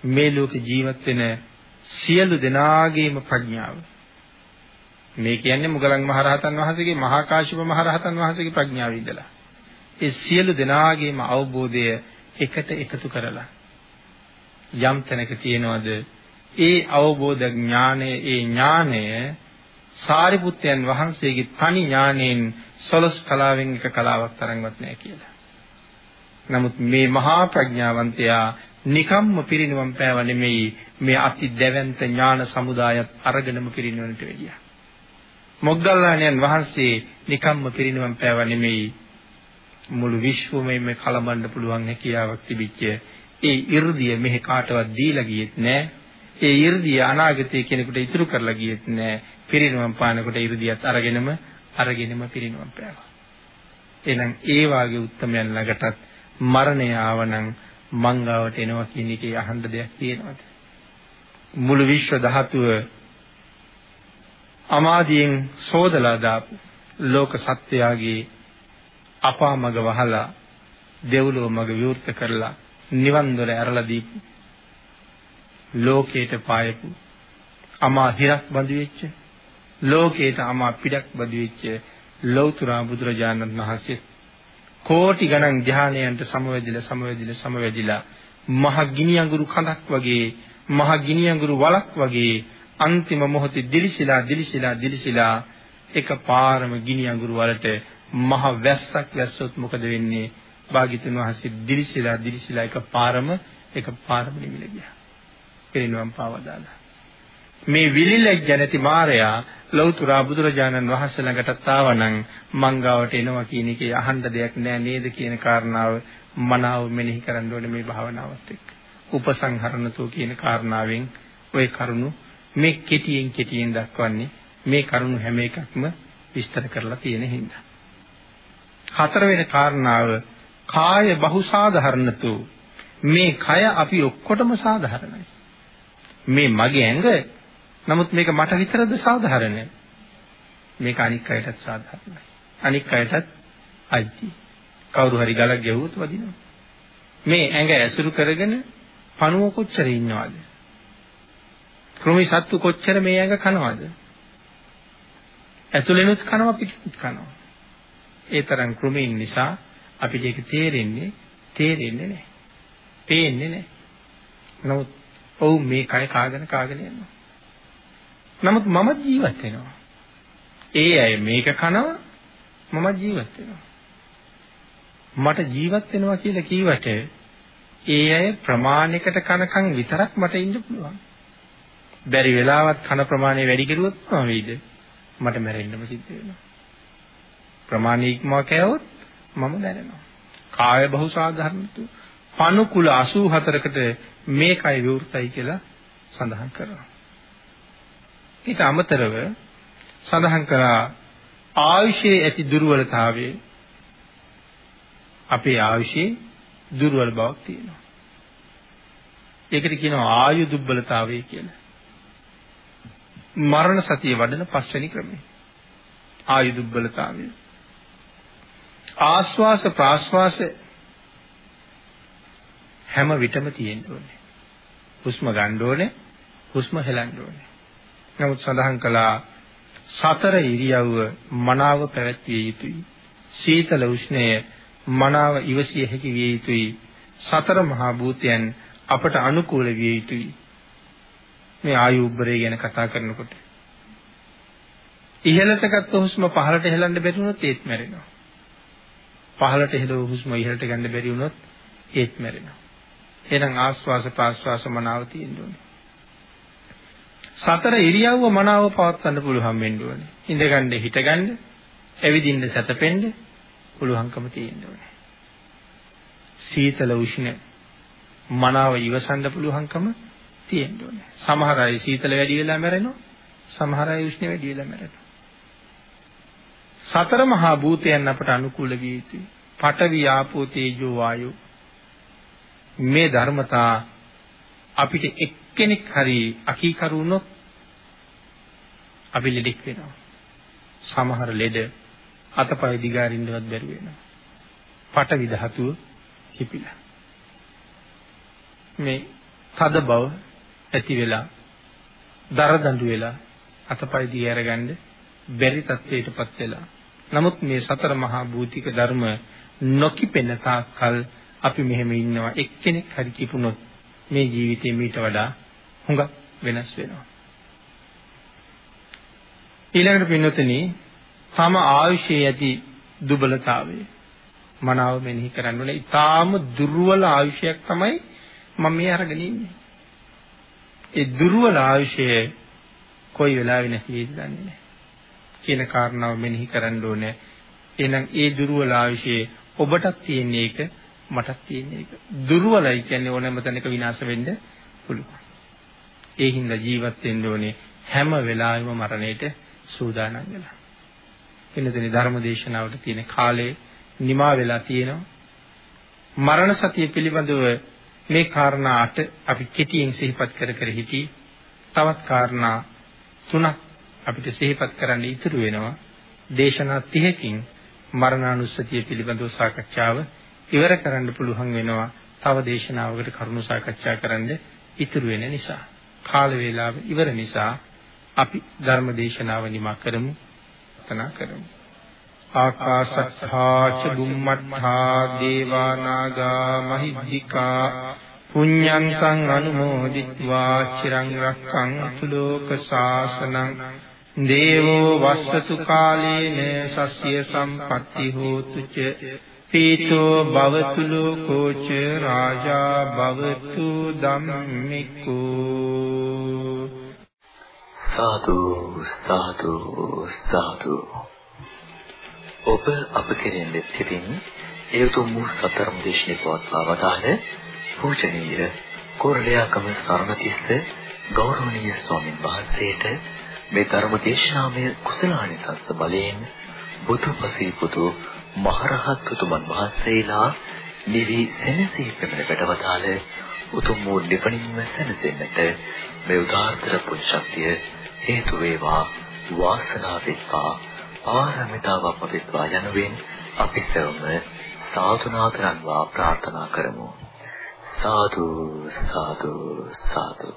මේ ලෝකේ ජීවත් වෙන සියලු දෙනාගේම ප්‍රඥාව. මේ කියන්නේ මුගලන් මහරහතන් වහන්සේගේ මහා කාශ්‍යප මහරහතන් වහන්සේගේ ප්‍රඥාව ඉඳලා. ඒ සියලු දෙනාගේම අවබෝධය එකට එකතු කරලා. යම් තැනක තියනවාද? ඒ අවබෝධ ඥානය ඒ ඥානය සාරිපුත්යන් වහන්සේගේ තනි ඥාණයෙන් සොලස් කලාවෙන් එක කලාවක් තරම්වත් නැහැ කියලා. නමුත් මේ මහා ප්‍රඥාවන්තයා නිකම්ම පිරිනිවන් පෑව නෙමෙයි මේ අති දැවැන්ත ඥාන සමුදායත් අරගෙනම පිරිනිවන්ට වෙලියා. මොග්ගල්ලාණන් වහන්සේ නිකම්ම පිරිනිවන් පෑව නෙමෙයි මුළු විශ්වමයම කලබන්න පුළුවන් හැකියාවක් තිබිච්ච ඒ 이르දිය මෙහි කාටවත් දීලා ගියෙත් නෑ. ඒ 이르දිය අනාගතයේ කෙනෙකුට ඉතුරු කරලා ගියෙත් නෑ. පිරිනිවන් පානකොට 이르දියත් අරගෙනම අරගෙනම පිරිනිවන් පෑවා. එහෙනම් ඒ වාගේ උත්තරයන් ළඟටත් මරණය ආවනම් මංගාවට එනවා කියන එකේ අහන්න දෙයක් තියෙනවද? මුළු විශ්ව ධාතුව අමාදියෙන් සෝදලා දාපු ලෝක සත්‍යයගේ අපාමග වහලා දෙව්ලොව මග විවෘත කරලා නිවන් දොර ඇරලා දීපු ලෝකයට පායපු අමා හිරක් බඳු වෙච්ච ලෝකයට අමා පිටක් බඳු වෙච්ච ලෞතර බුදුරජාණන් වහන්සේ කෝටි ගණන් ධානයන්ට සමවැදිලා සමවැදිලා සමවැදිලා මහ ගිනි අඟුරු කඳක් වගේ මහ ගිනි අඟුරු වලක් වගේ අන්තිම මොහොතේ දිලිසිලා දිලිසිලා දිලිසිලා එකපාරම ගිනි අඟුරු වලට මහ වැස්සක් වැස්සොත් මොකද වෙන්නේ? භාග්‍යතුන් වහන්සේ දිලිසිලා දිලිසිලා එකපාරම එකපාරම නිවිල ගියා. පිරිනුවම් පාවදාලා. මේ විලිලැජ්ජ නැති මායයා ලෞතර බුදුරජාණන් වහන්සේ ළඟටත් ආවනම් මංගාවට එනවා කියන එකේ අහන්න දෙයක් නෑ නේද කියන කාරණාව මනාව මෙනෙහි කරන්න ඕනේ මේ භාවනාවත් එක්ක. උපසංහරණතෝ කියන කාරණාවෙන් ওই කරුණු මේ කෙටියෙන් කෙටියෙන් දක්වන්නේ මේ කරුණු හැම එකක්ම විස්තර කරලා තියෙන හින්දා. හතරවෙනි කාරණාව කාය බහුසාධාරණතු මේ කය අපි ඔක්කොටම සාධාරණයි. මේ මගේ ඇඟ නමුත් මේක මට විතරද සාධාරණ? මේක අනික් අයටත් සාධාරණයි. අනික් අයටත් අයිති. කවුරු හරි ගලක් ගැහුවොත් වදිනවා. මේ ඇඟ ඇසුරු කරගෙන පණුව කොච්චර ඉන්නවද? කෘමි සත්තු කොච්චර මේ ඇඟ කනවද? ඇතුළෙනුත් කනවා පිටුත් කනවා. ඒ තරම් කෘමීන් නිසා අපිට ඒක තේරෙන්නේ තේරෙන්නේ නැහැ. පේන්නේ නැහැ. නමුත් ඔව් මේ කය කාගෙන කාගෙන යනවා. නමුත් මම ජීවත් වෙනවා. ඒ අය මේක කනවා මම ජීවත් වෙනවා. මට ජීවත් වෙනවා කියලා කීවට ඒ අය ප්‍රමාණයකට කනකම් විතරක් මට ඉන්න පුළුවන්. බැරි වෙලාවත් කන ප්‍රමාණය වැඩි කරුවොත් මොනවා වෙයිද? මට මැරෙන්නම සිද්ධ වෙනවා. ප්‍රමාණය ඉක්මව කෑවොත් මම මැරෙනවා. කාය බහුසාධාරණතු පනුකුල 84කට මේකයි විවෘතයි කියලා සඳහන් කරනවා. ඊට අමතරව සඳහන් කරා ආයුෂයේ ඇති දුර්වලතාවය අපේ ආයුෂයේ දුර්වල බවක් තියෙනවා. ඒකට කියනවා ආයු දුබ්බලතාවය කියලා. මරණ සතිය වඩන පස්වෙනි ක්‍රමය. ආයු දුබ්බලතාවය. ආස්වාස ප්‍රාස්වාස හැම විටම තියෙන්න ඕනේ. හුස්ම ගන්න ඕනේ, හුස්ම හෙලන්න ඕනේ. නමුත් සඳහන් කළා සතර ඉරියව්ව මනාව පැවැත්විය යුතුයි. සීතල උෂ්ණය මනාව ඉවසිය හැකි විය යුතුයි. සතර මහා භූතයන් අපට අනුකූල විය යුතුයි. මේ ආයු උබ්බරේ ගැන කතා කරනකොට ඉහළට ගත්ත හුස්ම පහළට හෙලන්න බැරි වුණොත් ඒත් මැරෙනවා. පහළට හෙලව හුස්ම ඉහළට ගන්න බැරි වුණොත් ඒත් මැරෙනවා. එහෙනම් ආස්වාස ප්‍රාස්වාස මනාව තියෙන්න ඕනේ. සතර ඉරියව්ව මනාව පවත්වන්න පුළුවන් වෙන්න ඕනේ. ඉඳගන්න හිටගන්න, ඇවිදින්න සැතපෙන්න පුළුවන්කම තියෙන්න ඕනේ. සීතල උෂ්ණ මනාව ඉවසන්න පුළුවන්කම තියෙන්න ඕනේ. සමහර අය සීතල වැඩි වෙලා මැරෙනවා. සමහර අය උෂ්ණ වැඩි වෙලා මැරෙනවා. සතර මහා භූතයන් අපට අනුකූල විය යුතුයි. පඨවි ආපෝ තේජෝ වායෝ මේ ධර්මතා අපිට එක්කෙනෙක් හරි අකීකරු වුණොත් අපි ලෙඩෙක් වෙනවා. සමහර ලෙඩ අතපය දිගාරින්නවත් බැරි වෙනවා. පටවි ධාතුව කිපිලා. මේ තද බව ඇති වෙලා දරදඬු වෙලා අතපය දිග අරගන්න බැරි තත්ත්වයකටපත් වෙලා. නමුත් මේ සතර මහා භූතික ධර්ම නොකිපෙන තාක්කල් අපි මෙහෙම ඉන්නවා එක්කෙනෙක් හරි කිපුණොත් මේ ජීවිතේ මීට වඩා හුඟක් වෙනස් වෙනවා ඊළඟට පින්නොතනි තම ආයුෂයේ ඇති දුබලතාවය මනාව මෙනෙහි කරන්න ඕනේ. ඊටාම දුර්වල ආයුෂයක් තමයි මම මේ අරගෙන ඉන්නේ. ඒ දුර්වල ආයුෂය කොයි වෙලාවෙ නැති වෙයිද දන්නේ නැහැ. කියන කාරණාව මෙනෙහි කරන්න ඕනේ. එහෙනම් ඒ දුර්වල ආයුෂයේ ඔබටත් තියෙන එක මටත් තියෙන එක. දුර්වලයි කියන්නේ ඕනෑම තැනක විනාශ වෙන්න පුළුවන්. ඒ හින්දා ජීවත් වෙන්න ඕනේ හැම වෙලාවෙම මරණයට සූදානම් වෙලා. එන්නතේ ධර්ම දේශනාවට තියෙන කාලේ නිමා වෙලා තියෙනවා. මරණ සතිය පිළිබඳව මේ කාරණා අට අපි කෙටියෙන් සිහිපත් කර කර හිටි තවත් කාරණා තුනක් අපිට සිහිපත් කරන්න ඉතුරු වෙනවා. දේශනා 30කින් මරණානුස්සතිය පිළිබඳව සාකච්ඡාව ඉවර කරන්න පුළුවන් වෙනවා. තව දේශනාවකට කරුණු සාකච්ඡා කරන්න ඉතුරු වෙන නිසා. කාල වේලාව ඉවර නිසා අපි ධර්ම දේශනාව නිමා කරමු. ප්‍රාර්ථනා කරමු. ආකාශත්තා ච බුම්මත්තා දේවා නාග මහිද්దికා පුඤ්ඤන්තං අනුමෝදිත්වා චිරං රක්ඛන්තු ලෝක සාසනං දේවෝ වස්සතු කාලේන සස්්‍ය සම්පatti හෝතු ච පීතෝ භවතු ලෝකෝ ච රාජා භවතු ධම්මිකෝ। සාදු සාදු සාදු। ඔබ අප කෙරෙන් දෙත්තින් ඒ උතුම් වූ සතරම් දේශනේ පවත්වා වදාළ පූජනීය කොරළයාකම සරණතිස්ස ගෞරවනීය ස්වාමින් වහන්සේට මේ ධර්ම දේශනාමය කුසලානිසංස බලයෙන් බුදුපසී පුතු මහරහත් උතුමන් වහන්සේලා නිවි සෙනසී පෙමන වැඩවතාල උතුම් වූ නිවනින්ම සැනසෙන්නට මේ උදාාරතර පුණ්‍ය ශක්තිය හේතු වේවා වාසනාව වෙත්වා ආරමිතාවක් වෙත්වා යනුවෙන් අපි සෙවම සාතුනාතරන්වා ප්‍රාර්ථනා කරමු. සාදු සාදු සාදු.